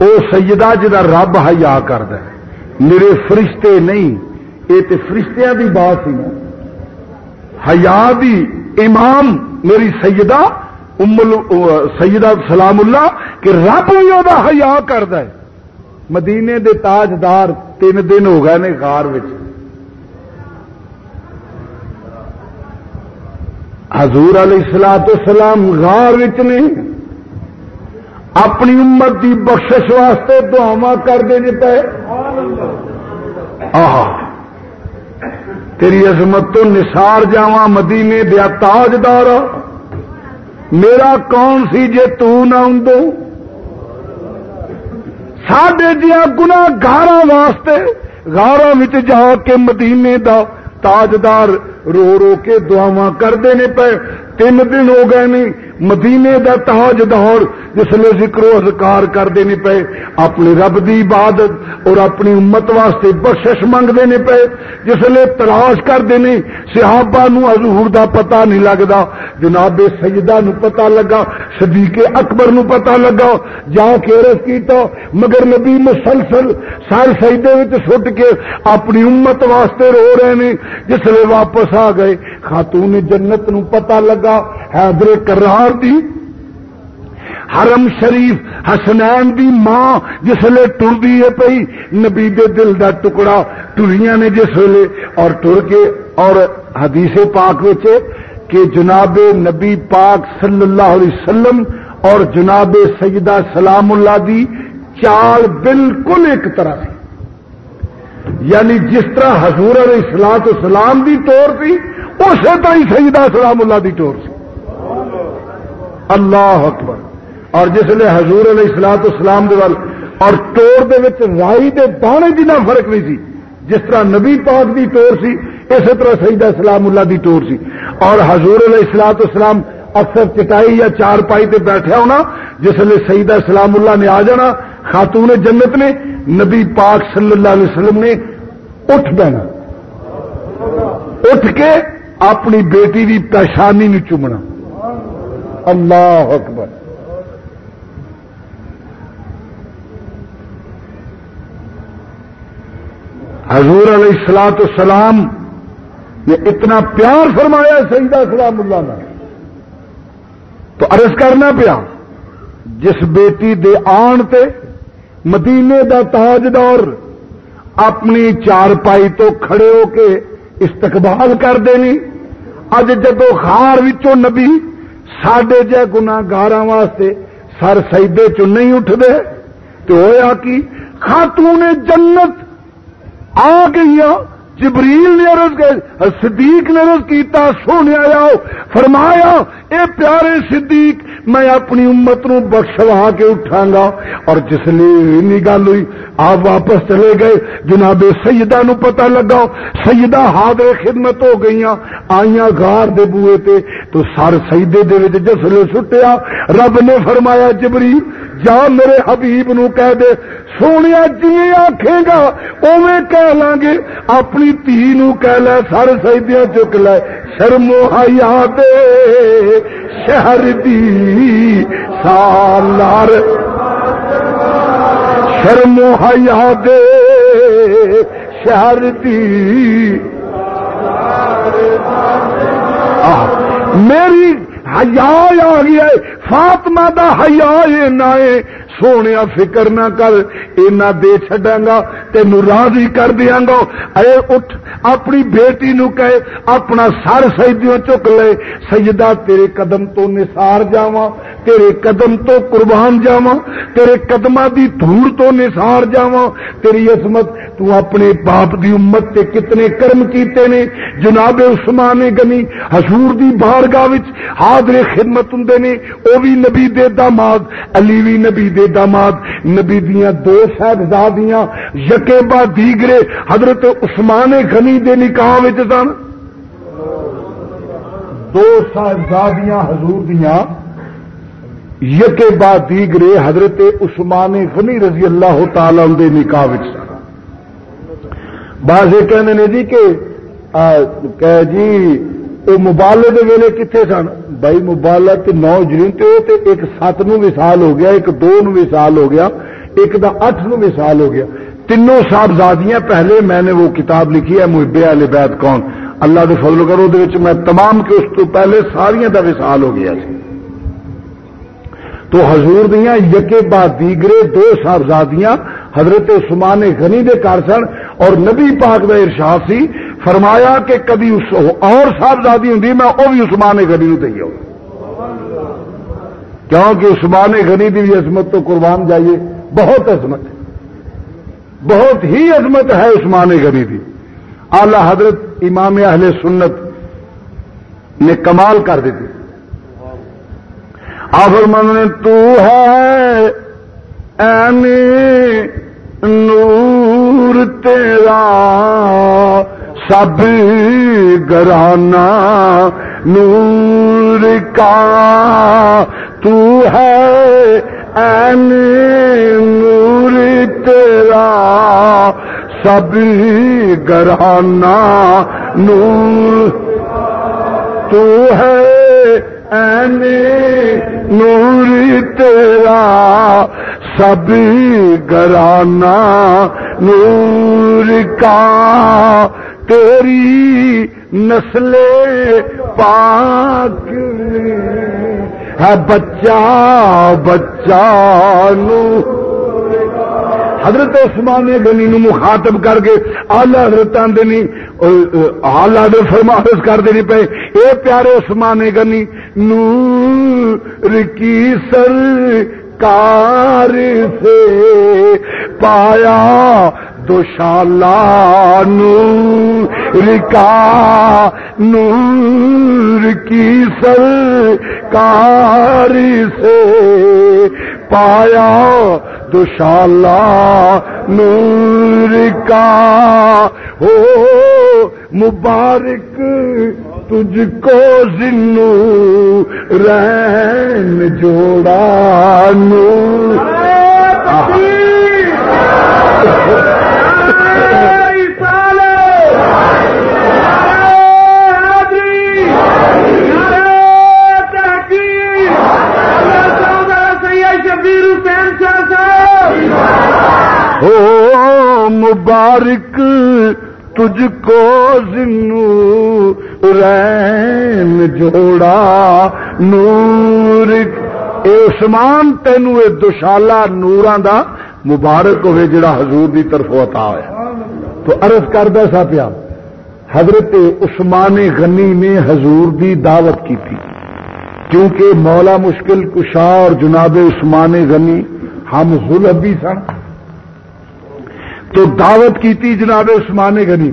وہ سیدہ جا رب حیا کرد میرے فرشتے نہیں، یہ تو فرشتیاں دی بات ہی نا حیا دی امام میری سیدہ ام سیدہ سلام اللہ کہ رب بھی وہ حیا کرد مدینے دے تاجدار تین دن ہو گئے نے غار وچ۔ حضور علیہ السلام تو سلام غار نے اپنی امت کی بخشش واسطے دعوا کر دے پے تیری عظمت تو نثار جاوا مدینے دیا تاجدار۔ میرا کون سی جے تو نہ ہوں سڈے جیا گنا گارا واسطے گارا جا کے مدینے دا تاجدار رو رو کے دعوا کرتے نے پے۔ تین دن ہو گئے نہیں مدینے دا تاج دور جس نے ذکر و اذکار کرتے نہیں پے۔ اپنی رب دی عبادت اور اپنی امت واسطے بخشش منگتے نہیں پے۔ جس نے تلاش کرتے نہیں صحابہ نو حضور دا پتا نہیں لگتا جناب سجدہ نو پتا لگا، صدیق اکبر نو پتا لگا۔ جا کے رس کیتا، مگر نبی مسلسل سر سجدے سٹ کے اپنی امت واسطے رو رہے ہیں جس نے واپس آ گئے۔ خاتون جنت نو پتا لگا، حیدر کرار دی۔ حرم شریف حسنین دی ماں جس ویلے ٹردی ہے پئی، نبی دے دل دا ٹکڑا ٹریاں نے جس ویلے۔ اور ٹر کے، اور حدیث پاک وچے کہ جناب نبی پاک صلی اللہ علیہ وسلم اور جناب سیدہ سلام اللہ دی چال بالکل ایک طرح سے۔ یعنی جس طرح حضور علیہ السلام سلام دی طور سی، اسی طرح ہی سیدہ سلام اللہ دی طور سی۔ اللہ اکبر۔ اور جس نے حضور علیہ السلاط اسلام دے اور ٹور دے وچ رائی دے دانے جنا فرق نہیں سی۔ جس طرح نبی پاک دی ٹور سی، اسی طرح سیدہ اسلام اللہ دی ٹور سی۔ اور حضور علیہ السلاط اسلام اکثر چٹائی یا چار پائی تے بیٹھا ہونا، جس نے سیدہ اسلام اللہ نے آ جانا خاتون جنت نے، نبی پاک صلی اللہ علیہ وسلم نے اٹھ بہنا اٹھ کے اپنی بیٹی کی پریشانی نو چومنا۔ اللہ اکبر۔ حضور علیہ السلاط السلام نے اتنا پیار فرمایا سیدہ سلام اللہ نے تو عرض کرنا پیا، جس بیٹی دے آن تے مدینے دا تاجدار اپنی چار پائی تو کھڑے ہو کے استقبال کر دینی۔ اج جدو خار وچوں نبی ساڈے جہ گناگار واسطے سر سیدے چ نہیں اٹھتے تو ہوا کہ خاتون جنت آ گئی جبریل نے عرض کے صدیق نے عرض کیتا، سونے آیا، فرمایا، اے پیارے صدیق، میں اپنی امت نو بخشوا کے اٹھا گا اور جس لیے گل ہوئی، آپ واپس چلے گئے۔ جناب سیدہ نو پتہ لگا، سیدہ حاضر خدمت ہو گئی آئیاں گار دے بوئے تے، تو سر سیدے دے وچ جس جسلے سٹیا۔ رب نے فرمایا، جبریل جا میرے حبیب نو کہہ دے سونے جی آخے گا اوے کہہ لیں گے، اپنی تھی نو کہہ لے، سر سیدیاں چک لے شرمو حیا دے، شہر دی سالار۔ شرمو حیا دے، شہر دی میری حیا آ گیا فاطمہ دا حیا نہ سونے فکر نہ کر اینا دے چڈا گا تین راضی کر دیا گا اے اٹھ اپنی بیٹی نو کہے اپنا سر سیدیوں چک لے سجدہ تیرے قدم تو نثار جاواں تیرے قدم تو قربان جاواں تیرے قدم دی دھور تو نثار جاواں تیری عظمت تو اپنے باپ دی امت تے کتنے کرم کیتے نے جناب عثمان گنی حضور دی بارگاہ وچ حاضر خدمت ہوندے نے او بھی نبی دے داماد علی بھی نبی دے داماد نبی دیا دو صاحبزادیاں یکے با دیگرے حضرت عثمان غنی دے نکاح وچ سن۔ دو صاحبزادیاں حضور دیا یکے با دیگرے حضرت عثمان غنی رضی اللہ تعالی دے نکاح وچ سن۔ بعض کہنے نے جی کہ جی وہ موبالے دے ویلے کتنے سن؟ بھائی مبالا نو جرین تے ایک سات نو وسال ہو گیا، ایک دو نو وسال ہو گیا، ایک دا اٹھ نو وسال ہو گیا۔ تینوں صاحبزادیاں پہلے میں نے وہ کتاب لکھی ہے، محبے والے بیت کون؟ اللہ کے فضل کرو دے میں تمام کے اس تو پہلے ساریا دا وسال ہو گیا سی۔ تو حضور دیا یکے بعد دیگرے دو صاحبزادیاں حضرت عثمان غنی دے کار سن اور نبی پاک دا ارشاد سی فرمایا کہ کبھی اس اور صاحبزادی ہوں میں وہ بھی عثمان غنی نو دئی کیونکہ عثمان غنی دی عظمت تو قربان جائیے، بہت عظمت ہے۔ بہت ہی عظمت ہے عثمان غنی دی۔ اعلی حضرت امام اہل سنت نے کمال کر دی تھی۔ آفر من تو ہے نور تیرا سب گرانا نور کا تو ہے این نور تیرا۔ سب گرانا نور تو ہے نور تیرا۔ سب گرانا نور کا تیری نسل پاک ہے، بچہ بچہ نور حضرت عثمان گنی نو مخاطب کر کے آلہ حضرت آدھے آلہ فرمارس کر دینی پے۔ اے پیارے عثمان گنی نور کی سر کار سے پایا دوشالا نور کا نور کی سرکار سے پایا دوشالا نور کا ہو مبارک تجھ کو زنو رین جوڑا نور۔ <laughs> مبارک تجھ کو زنو رین جوڑا نور۔ عثمان، تینو اے دشالا نورا دا مبارک ہوئے جڑا حضور دی طرف عطا ہے تو عرض کردہ سا پیا حضرت عثمان غنی نے حضور دی دعوت کی تھی۔ کیونکہ مولا مشکل کشا اور جناب عثمان غنی ہم ظلم سن۔ تو دعوت کی تھی جناب عثمان غنی۔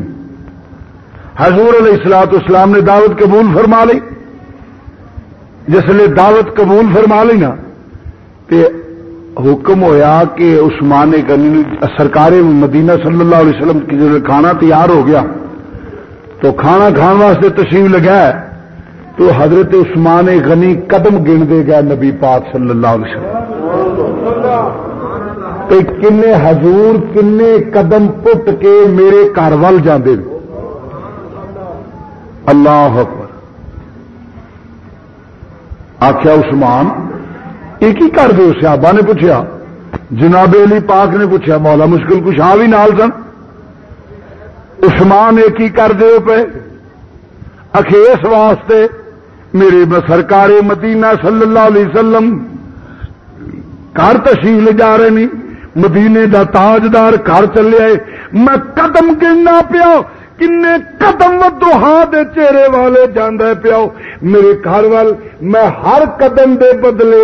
حضور علیہ السلاط اسلام نے دعوت قبول فرما لی۔ جس نے دعوت قبول فرما لی نا، تے حکم ہویا کہ عثمان غنی سرکار مدینہ صلی اللہ علیہ وسلم کی جو کھانا تیار ہو گیا، تو کھانا کھان واسطے تشریف لگا ہے، تو حضرت عثمان غنی قدم گن دے گا نبی پاک صلی اللہ علیہ وسلم۔ تو کن حضور کن قدم پٹ کے میرے گھر وال جاندے اللہ اکبر۔ آخیا عثمان، یہ کی کر دو سیابا نے پوچھا جناب علی پاک نے پوچھا مولا مشکل کچھ آ بھی نال سن۔ عثمان، یہ کی کر دے پے؟ اخیس واسطے میرے سرکار مدینہ صلی اللہ علیہ وسلم گھر تشریف لے جا رہے نہیں مدینے دا تاجدار گھر چلے آئے۔ میں قدم گننا پیا، کنے قدم دوہا دے چہرے والے جانا پیاؤ میرے گھر وال، میں ہر قدم دے بدلے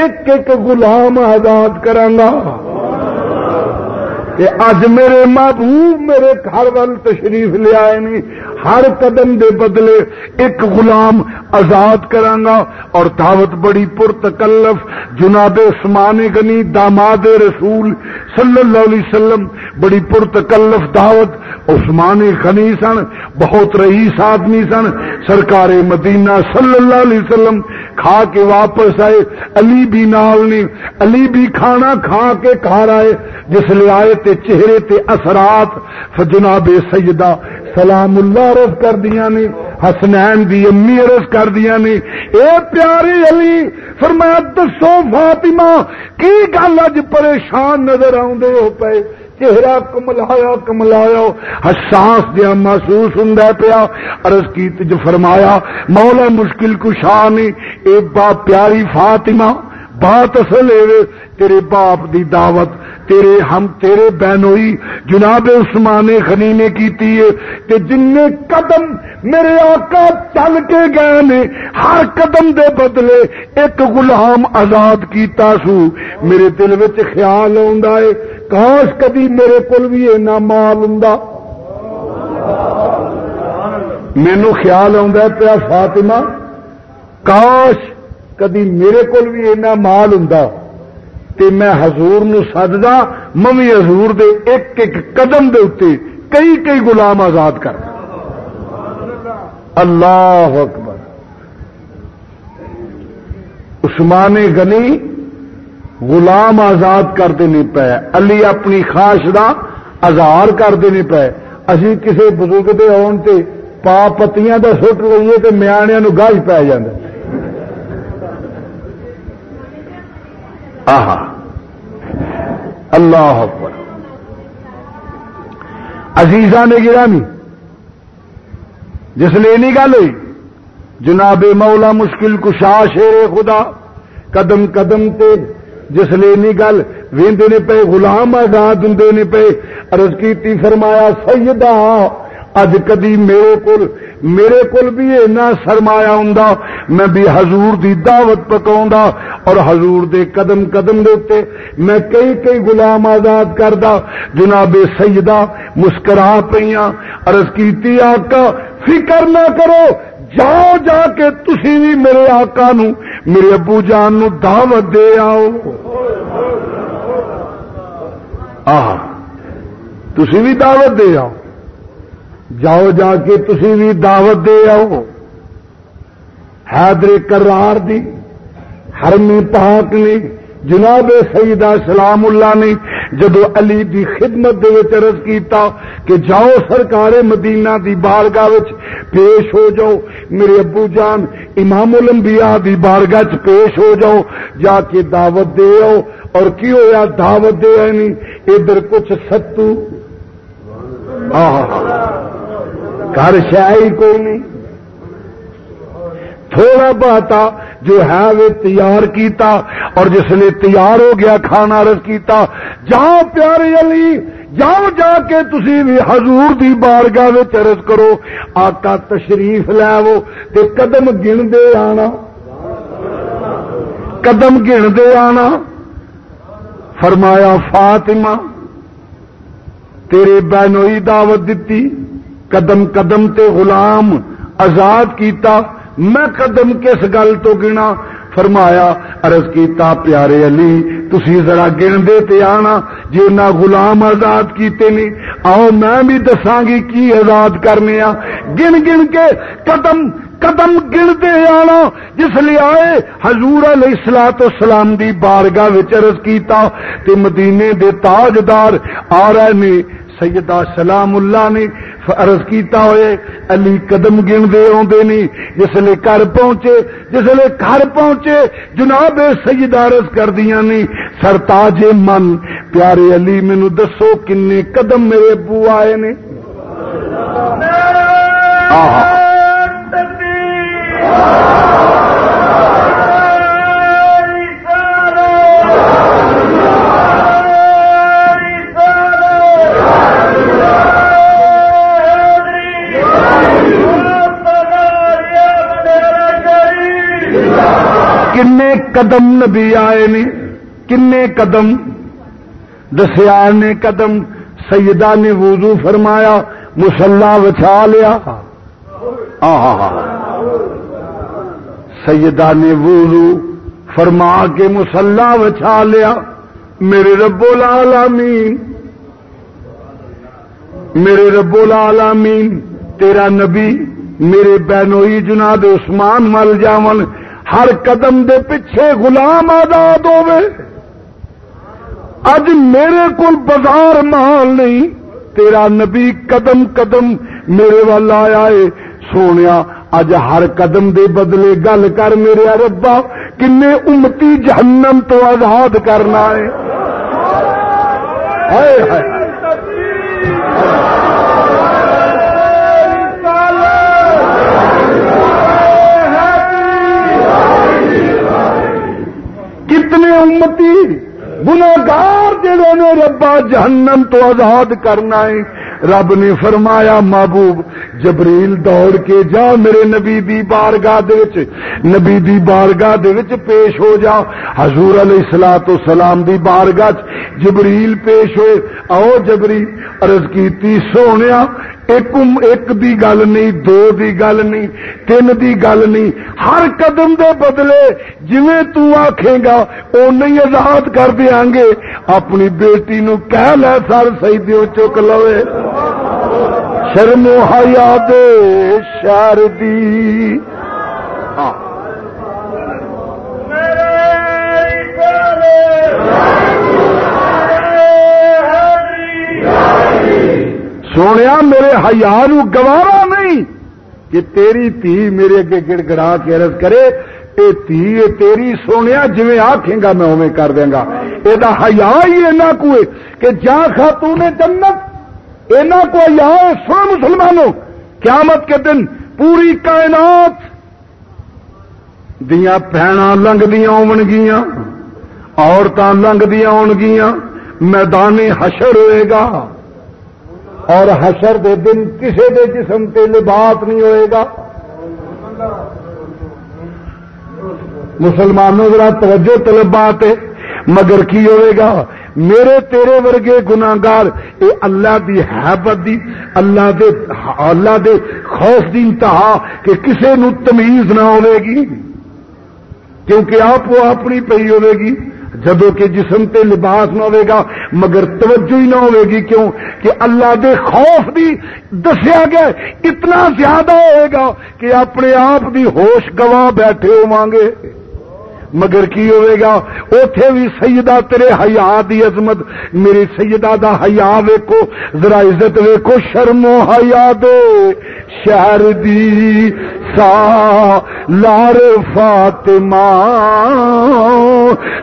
ایک ایک غلام آزاد کرانگا۔ کہ اج میرے محبوب میرے گھر وال تشریف لے آئے ہر قدم دے بدلے ایک غلام آزاد کرانگا اور دعوت بڑی پرتکلف، جناب عثمان غنی، داماد رسول صلی اللہ علیہ وسلم، بڑی پرتکلف دعوت عثمان غنی سن، بہت رئیس آدمی سن، سرکار مدینہ صلی اللہ علیہ وسلم کھا کے واپس آئے، علی بھی نال نہیں علی بھی کھانا کھا کے کھا آئے، جس لے آئے تے چہرے تے اثرات۔ فجناب سیدہ سلام اللہ عرض کر دیا نے، حسنین دی امی عرض کر دیا نے۔ اے پیارے علی، فرمایا دسو فاطمہ، کی گل اج پریشان نظر آدھے ہو پے؟ چہرہ کملایا کملایا۔ حساس دیا محسوس ہوں پیا۔ ارض کی فرمایا، مولا مشکل کشا نے، اے با پیاری فاطمہ بات اصل ہے تیرے باپ دی دعوت، تیرے ہم، تیرے بہنوئی جناب عثمان خنی نے کیتی ہے کہ جن قدم میرے آقا چل کے گئے نے، ہر قدم دے بدلے ایک غلام آزاد کیتا سو۔ میرے دل میں خیال ہے، کاش کدی میرے کو بھی اینا مال ہوں مینو خیال آ پیا فاطمہ، کاش کدی میرے کو بھی اینا مال ہوں تے میں حضور نو سددا ممی حضور دے ایک ایک قدم دے اتے کئی کئی غلام آزاد کر اللہ اکبر۔ عثمان غنی غلام آزاد کرتے نہیں پے علی اپنی خواہش دا آزار کرتے نہیں پے اسی کسی بزرگ دے آن تے پا پتیاں دا سٹ لئیے تے میاں نو گاہ پی جائے اللہ اکبر۔ عزیزہ نے گرامی، جس لیے نہیں گل ہوئی جناب مولا مشکل کشا شیر خدا، قدم قدم تے جس لیے نہیں گل وے پے، غلام آزاد ہوں پے ارض کی فرمایا، سیدہ، اج کدی میرے کو میرے کول بھی اینا سرمایا ہوں میں بھی حضور دی دعوت پکا اور حضور دے قدم قدم دے میں کئی کئی غلام آزاد کردا، جناب سیدہ مسکرا پہ ارض کی آقا، فکر نہ کرو، جاؤ جا کے تسی بھی میرے آقا نو، میرے ابو جان نو دعوت دے آؤ۔ تسی بھی دعوت دے آؤ۔ جاؤ جا کے تسی بھی دعوت دے آؤ۔ حیدر کرار دی، حرمی پاک نے، جناب سیدہ سلام اللہ نے جدو علی دی خدمت عرض کیتا کہ جاؤ سرکار مدینہ دی بارگاہ پیش ہو جاؤ۔ میرے ابو جان، امام الانبیاء دی بارگاہ چ پیش ہو جاؤ، جا کے دعوت دے آؤ۔ اور کی ہوا دعوت دے نہیں ادھر کچھ ستو۔ گھر شاہی کوئی نہیں۔ تھوڑا بہت جو ہے وہ تیار کیتا اور جس نے تیار ہو گیا، کھانا رس کیتا۔ جاؤ پیارے علی، جاؤ جا کے تسی بھی حضور دی بارگاہ میں چرس کرو۔ آقا تشریف لو تے قدم گن دے آنا۔ قدم گن دے آنا۔ فرمایا، فاطمہ، تیرے بہنوئی دعوت دیتی۔ قدم قدم تے غلام آزاد کیتا، میں قدم کس گل تو گنا؟ فرمایا ارض کیتا، پیارے علی، تسی ذرا گن دے تے آنا جی نہ غلام آزاد کیتے نہیں آؤ، میں بھی دساں گی کی آزاد کرنے آ۔ گن گن کے قدم قدم گنتے آنا، جس لیے آئے حضور علیہ السلام تو سلام دی بارگاہ وچرز کیتا، تے مدینے دے تاجدار آ رہے نے۔ سیدہ سلام اللہ نے عرض کیتا ہوئے، علی قدم گن دے آدھے نہیں جس لے گھر پہنچے، جس لے گھر پہنچے، جناب سیدہ عرض کر دیا نہیں سرتاج من، پیارے علی مینو دسو کن قدم میرے ابو آئے نے۔ کن قدم نبی آئے نے؟ کن قدم؟ دسیا نے قدم، سیدہ نے وضو فرمایا مسلح بچا لیا۔ سیدہ نے وضو فرما کے مسلح بچا لیا۔ میرے رب العالمین، میرے رب العالمین، تیرا نبی، میرے بہنوئی جناب عثمان مل جاون ہر قدم دے پیچھے غلام آزاد ہوے اج میرے کو بازار مال نہیں، تیرا نبی قدم قدم میرے وال آیا ہے۔ سونے اج ہر قدم دے بدلے گل کر میرے ربا کن امتی جہنم تو آزاد کرنا ہے۔ امتی گناگار جڑے نے ربا جہنم تو آزاد کرنا ہے۔ رب نے فرمایا، محبوب، جبریل دوڑ کے جا میرے نبی دی بارگاہ دے وچ۔ نبی دی بارگاہ دے وچ پیش ہو جا۔ حضور علیہ الصلوۃ والسلام دی بارگاہ جبریل پیش ہوئے۔ آؤ جبریل، عرض کیتی سونیا ایک ایک دی گل نہیں، دو دی گل نہیں، تین دی گل نہیں، ہر قدم دے بدلے جویں تو آکھے گا او ہی آزاد کر دیاں گے۔ اپنی بیٹی نو کہہ لے سر سی دیو چک لوے۔ شرم و حیا دے شہر دی۔ ہاں۔ سونے میرے ہزار گوارا نہیں کہ تیری تھی میرے اگے گڑ گڑا کے عرض کرے، اے تھی، اے تیری سونے جی آخے گا، میں اوے کر دیا گا۔ یہ ہزار ہی اینا کو کہ جا خاتون جنت، اینا کو ہزار سو مسلمانوں۔ قیامت کے دن پوری کائنات دیا پینا لنگ دیا آن گیا عورتیں لنگ دیا آن گیا میدانی حشر ہوئے گا۔ اور حشر دے دن کسی دے جسم تے لباس نہیں ہوئے گا۔ مسلمانوں، ذرا توجہ طلبات ہے مگر کی ہوئے گا؟ میرے تیرے ورگے گناگار یہ اللہ دی حیبت دی، اللہ دے اللہ دے خوف دی انتہا کہ کسے نو تمیز نہ ہوے گی۔ کیونکہ آپ وہ اپنی پی ہوے گی۔ جدو کہ جسم تے لباس نہ ہوے گا، مگر توجہ ہی نہ ہوے گی کیوں؟ کہ اللہ دے خوف دی دسیا گیا اتنا زیادہ ہوئے گا کہ اپنے آپ دی ہوش گواہ بیٹھے ہو گے۔ مگر کی ہوئے گا؟ اتے بھی سیدہ تیرے حیا دی عظمت میری سیدہ دا حیا ویکو ذرا عزت ویکو شرم و حیا دے۔ شہر دی لار فاطمہ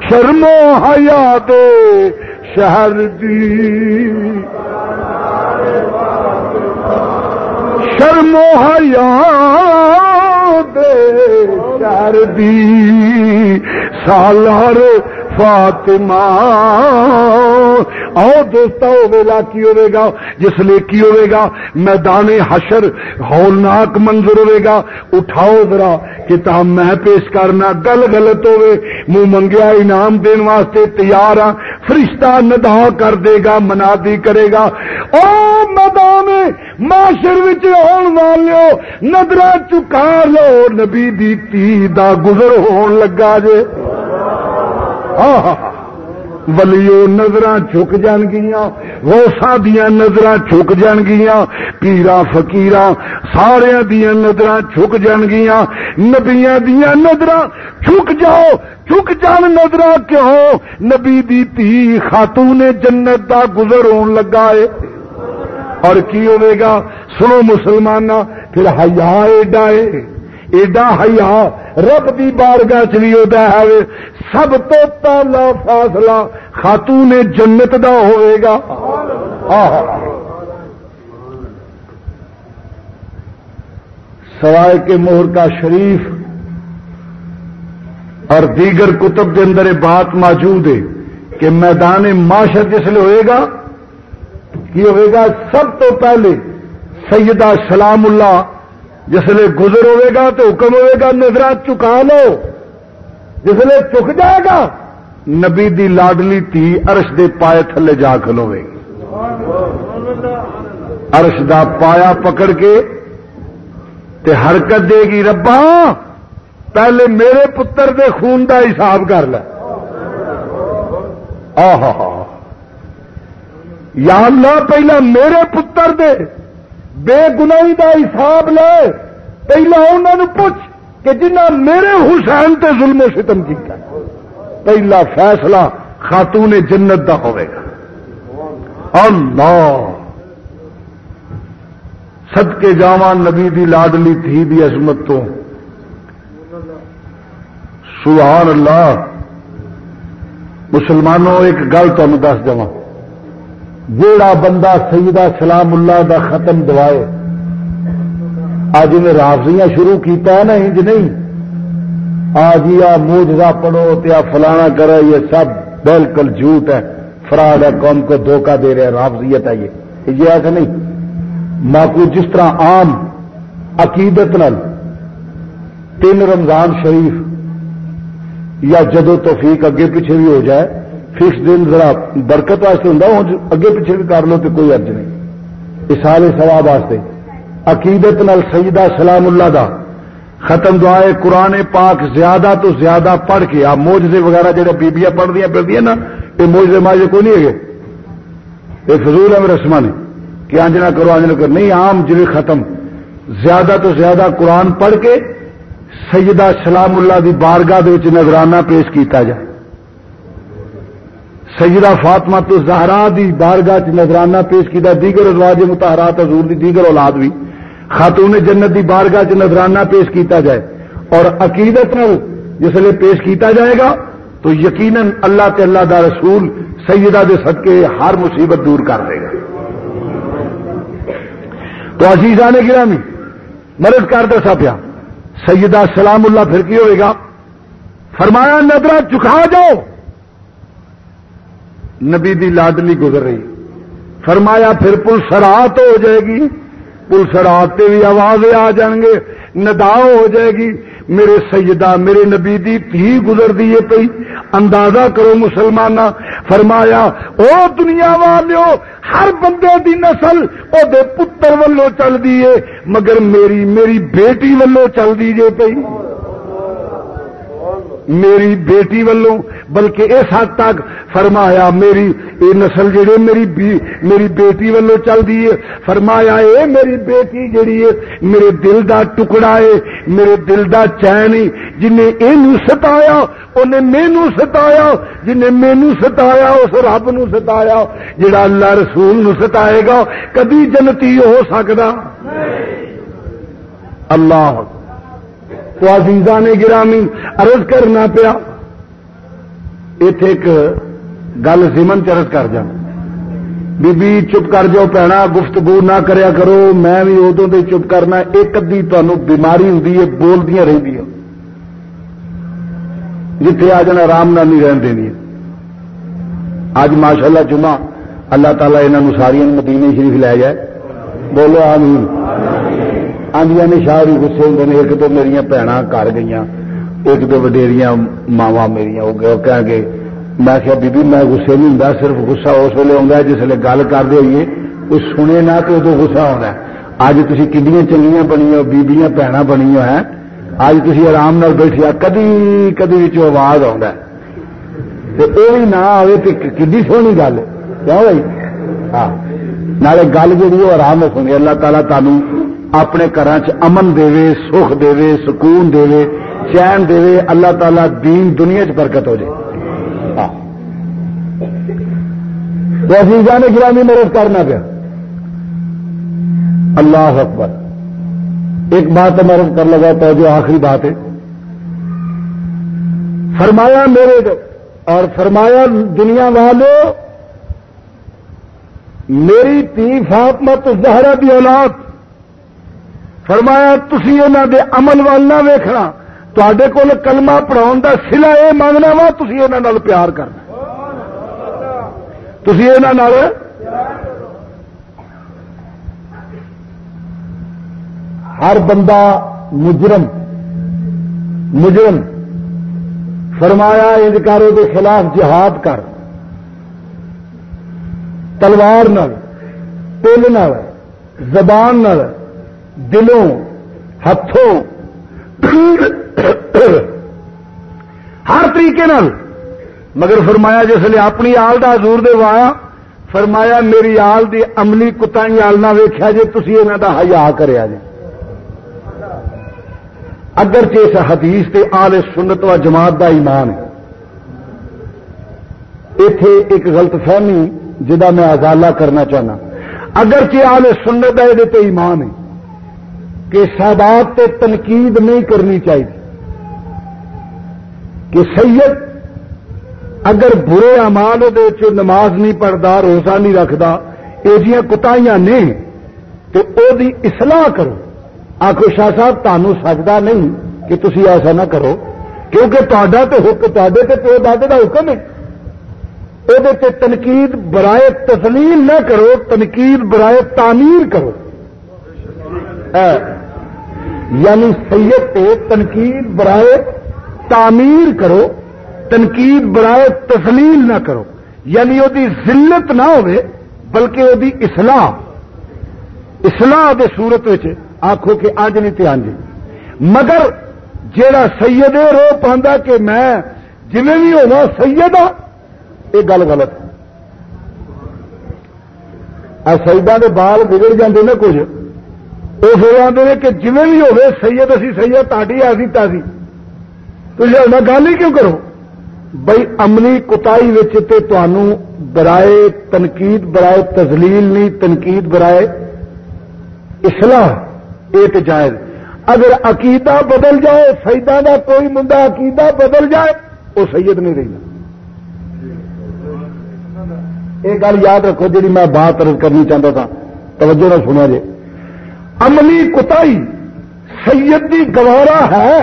شرم و حیا دے شہر دی۔ شرم و حیا شہر دی۔ سالار فاطمہ. آؤ دوستا وہ ویلا کی ہوئے گا، جس لیے کی ہوئے گا؟ میدان حشر، ہولناک منظر ہوئے گا۔ اٹھاؤ ذرا کتاب میں پیش کرنا گل غلط ہوئے۔ منہ منگیا، انعام دین واسطے تیار ہاں۔ فرشتہ ندا کر دے گا، منادی کرے گا۔ او میدان معاشر ہون والو ندر چکا لو، نبی دی تی دا گزر ہون لگا جے۔ ہاں ہاں, ہاں۔ ولیو نظر چک جان گیا روسا دیا نظر چک جان گیا پیرا فکیر سارا دیا نظر چک جان گیا نبیا دیا نظر چک جاؤ چک جان نظر کیوں؟ نبی دی تی خاتون جنت دا گزر ہون لگا ہے۔ اور کی ہوئے گا؟ سنو مسلمان پھر ہیا ایڈا ہے۔ ایڈا ہیا رب دی بارگاہ چ بھی ہوتا ہے۔ سب تو پہلا فاصلہ خاتون جنت دا ہوئے گا۔ سوائے کے مہر کا شریف اور دیگر کتب کے اندر بات موجود ہے کہ میدان معاشر جس لیے ہوئے گا کی ہوئے گا سب تو پہلے سیدہ سلام اللہ جس گزر ہوئے گا تو حکم ہوئے گا نظر چکا لو۔ جس چک جائے گا، نبی دی لاڈلی تھی ارش دے پائے تھلے جا کھلوے گی۔ ارش دا پایا پکڑ کے تے حرکت دے گی، ربا، پہلے میرے پتر دے خون دا حساب کر لے۔ یا اللہ، پہلا میرے پتر دے۔ بے گنائی دا حساب لے، پہلا انہوں پوچھ کہ جنہ میرے حسین تے ظلم و ستم کیا پہلا فیصلہ خاتون جنت دا ہوئے گا۔ اللہ۔ سد کے جاوان نبی دی لاڈلی تھی دی عظمت تو۔ سبحان اللہ۔ مسلمانوں، ایک گل تمہیں دس جا جیڑا بندہ سیدہ سلام اللہ دا ختم دوائے۔ آج میں رافضیاں شروع کیتا ہے نا انج نہیں۔ آج یا موجزہ پڑھو تیا فلانا کرو یہ سب بالکل جھوٹ ہے۔ فراد ہے، قوم کو دھوکہ دے رہے رافضیت ہے یہ۔ یہ جی ایسا نہیں۔ ماکو جس طرح عام عقیدت نل تین رمضان شریف یا جدو توفیق اگے پیچھے بھی ہو جائے فکس دن ذرا برکت واسطے ہوں اگے پیچھے بھی کر لو تو کوئی ارج نہیں۔ اسال سواب واسطے۔ عقیدت نال سیدہ سلام اللہ دا ختم دعائے قرآن پاک زیادہ تو زیادہ پڑھ کے آپ موجے وغیرہ جہاں بیبیاں پڑھ دیا پھر دیا نا، یہ موجے ماجے کو نہیں ہے۔ یہ فضول ہے رسما نے کہ آنجنا کرو آنجنا کرو۔ نہیں، عام جی ختم۔ زیادہ تو زیادہ قرآن پڑھ کے سیدہ سلام اللہ دی بارگاہ نظرانہ پیش کیتا جائے۔ سیدہ فاطمہ تو زہرا دی بارگاہ چ نظرانہ پیش کیا دیگر ازواج متحرات حضور دی دیگر اولاد بھی خاتون جنت دی بارگاہ چ نظرانہ پیش کیتا جائے۔ اور عقیدت نو جس لیے پیش کیتا جائے گا، تو یقیناً اللہ تے اللہ دا رسول سیدہ دے صدقے ہر مصیبت دور کر دے گا۔ تو عزیزان گرامی، مرد کر دے سا پیا، سیدہ سلام اللہ پھر کی ہوئے گا؟ فرمایا نظر چکھا جاؤ۔ نبی دی لاڈلی گزر رہی۔ فرمایا پھر پل سرات ہو جائے گی۔ پل سرات بھی آواز آ جان گے۔ ندا ہو جائے گی۔ میرے سیدہ، میرے نبی دی تھی گزر دیے پئی۔ اندازہ کرو مسلمان فرمایا، او دنیا والو ہر بندے دی نسل او دے پتر ولو چل دیے مگر میری میری بیٹی ولو چل دی جے پئی۔ میری بیٹی ولوں بلکہ اس حد تک فرمایا، میری اے نسل جڑے میری بی، میری بیٹی ولوں چل دی ہے۔ فرمایا، اے میری بیٹی جڑی ہے، میرے دل دا ٹکڑا ہے، میرے دل دا چین ہی جنہیں اینو ستایا، انہیں مینو ستایا، جنہیں مینو ستایا، اس رب نو ستایا، جڑا اللہ رسول نو ستائے گا، کدی جنتی ہو سکتا اللہ۔ تو عزیزہ نے گرامی، عرض کرنا پیا اتے ایک گل سیمن چرس کر جا بی بی چپ کر جاؤ پینا، گفتگو نہ کریا کرو، میں بھی ادو سے چپ کرنا، ایک ادی تمہیں بیماری ہوں بولدیا رہی جتھے آ جانا، آرام نہ نہیں رہن دینی۔ اج ماشاء اللہ جمعہ، اللہ تعالیٰ یہاں ساری مدینے شریف لے جائے۔ بولو آمین۔ آدیا نے شاہ بھی گسے ہوں ایک تو میری بھن کر گئی ایک تو وڈیریاں ماوا میری ہو گئے کہ گے میں کیا بی بی میں گسے نہیں ہوں صرف گسا اس ویلے آتا جس ویلے گل کرتے ہوئیے کوئی سنے نہ تو ادو گسا ہونا اج تھی کنڈیاں چنگیاں بنی ہو بیبیاں بھن بنی ہو اج تھی آرام نال بیٹھی کدی کدی آواز آ بھی نہ آئے تو کھی سونی گل کیوں بھائی ہاں نالے گل جی وہ آرام میں سنی اللہ تعالیٰ تمہیں اپنے گھر امن دے سکھ دے سکون دے چین دے اللہ تعالی دین دنیا چ برکت ہو جائے۔ ہاں۔ تو عزیزہ نے گرامی مدد کرنا پیا۔ اللہ اکبر۔ ایک بات مرد کر لگا تو جو آخری بات ہے۔ فرمایا میرے اور فرمایا دنیا والوں میری تی فاطمت زہرا دی اولاد۔ فرمایا تھی انہوں دے عمل وال نہ ویخنا تے کول کلمہ پڑھاؤ کا سلا یہ مانگنا وا تھی انہوں پیار کرنا تھی انہوں ہر بندہ مجرم مجرم فرمایا انکاروں کے خلاف جہاد کر، تلوار نال پل نال، زبان نال دلوں ہاتھوں ہر طریقے نال۔ مگر فرمایا جس نے اپنی آل کا حضور دے وایا، فرمایا میری آل دی عملی کتائی آل نہ ویخیا جی تھی یہاں کا ہیا کریا جی اگرچہ اس حدیث تے آل سنت و جماعت دا ایمان ہے۔ اتے ایک غلط فہمی جہاں میں ازالہ کرنا چاہنا۔ اگرچہ آل سنت کا یہ ایمان ہے۔ کہ سادات تے تنقید نہیں کرنی چاہیے۔ کہ سید اگر برے امال نماز نہیں پڑھتا روزہ نہیں رکھتا یہ کتائیاں نے تو او دی اصلاح کرو۔ آخو شاہ صاحب تمہوں سجدہ نہیں کہ تھی ایسا نہ کرو، کیونکہ تا تو تے پیو دادے کا حکم ہے۔ وہ تنقید برائے تسلیم نہ کرو، تنقید برائے تعمیر کرو۔ ہاں۔ یعنی سید پہ تنقید برائے تعمیر کرو، تنقید برائے تسلیل نہ کرو۔ یعنی وہ ذلت نہ ہو بلکہ وہ اصلاح۔ اصلاح دے صورت آخو کہ اج نہیں تو آج مگر جیڑا سید رو پہ کہ میں جی بھی ہونا سید ہاں یہ گل غلط سیدان کے بال بگڑ جاتے نا کچھ۔ وہ پھر آتے کہ جی بھی ہوے سید اسی سید تاٹی ایسی تازی تو یہ گل ہی کیوں کرو؟ بھائی عملی کتائی برائے تنقید، برائے تزلیل نہیں، تنقید برائے اصلاح یہ تو جائز۔ اگر عقیدہ بدل جائے سیدان کا کوئی منڈا عقیدہ بدل جائے، وہ سید نہیں رہنا یہ گل یاد رکھو جی میں بات کرنی چاہتا تھا، توجہ نہ سنیا جی۔ عملی کتائی سیدی گوارا ہے،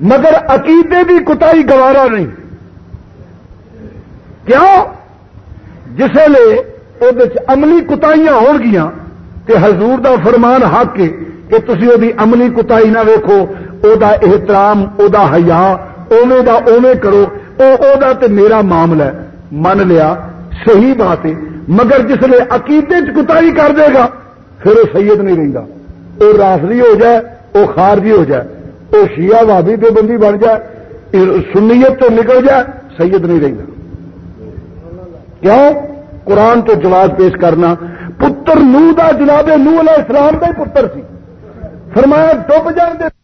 مگر عقیدے کی کتائی گوارا نہیں۔ کیوں؟ جس عملی کتائیاں ہو گیا کہ حضور دا فرمان حق ہے کہ تھی وہ عملی کتائی نہ ویکو او دا احترام، او دا حیا اوے دا اوے کرو، او او دا تے میرا معاملہ ہے۔ من لیا، صحیح بات ہے مگر جس نے عقیدے کتائی کر دے گا پھر وہ سید نہیں رہتا وہ راسری ہو جائے، وہ خارجی ہو جائے، وہ شیعہ بھابی دے بندی بن جائے سنیت تو نکل جائے، سید نہیں رہتا کیوں؟ قرآن تو جواب پیش کرنا، پتر نو دا جناب نو علیہ السلام کا ہی پتر سی۔ فرمایا، ڈب جان دے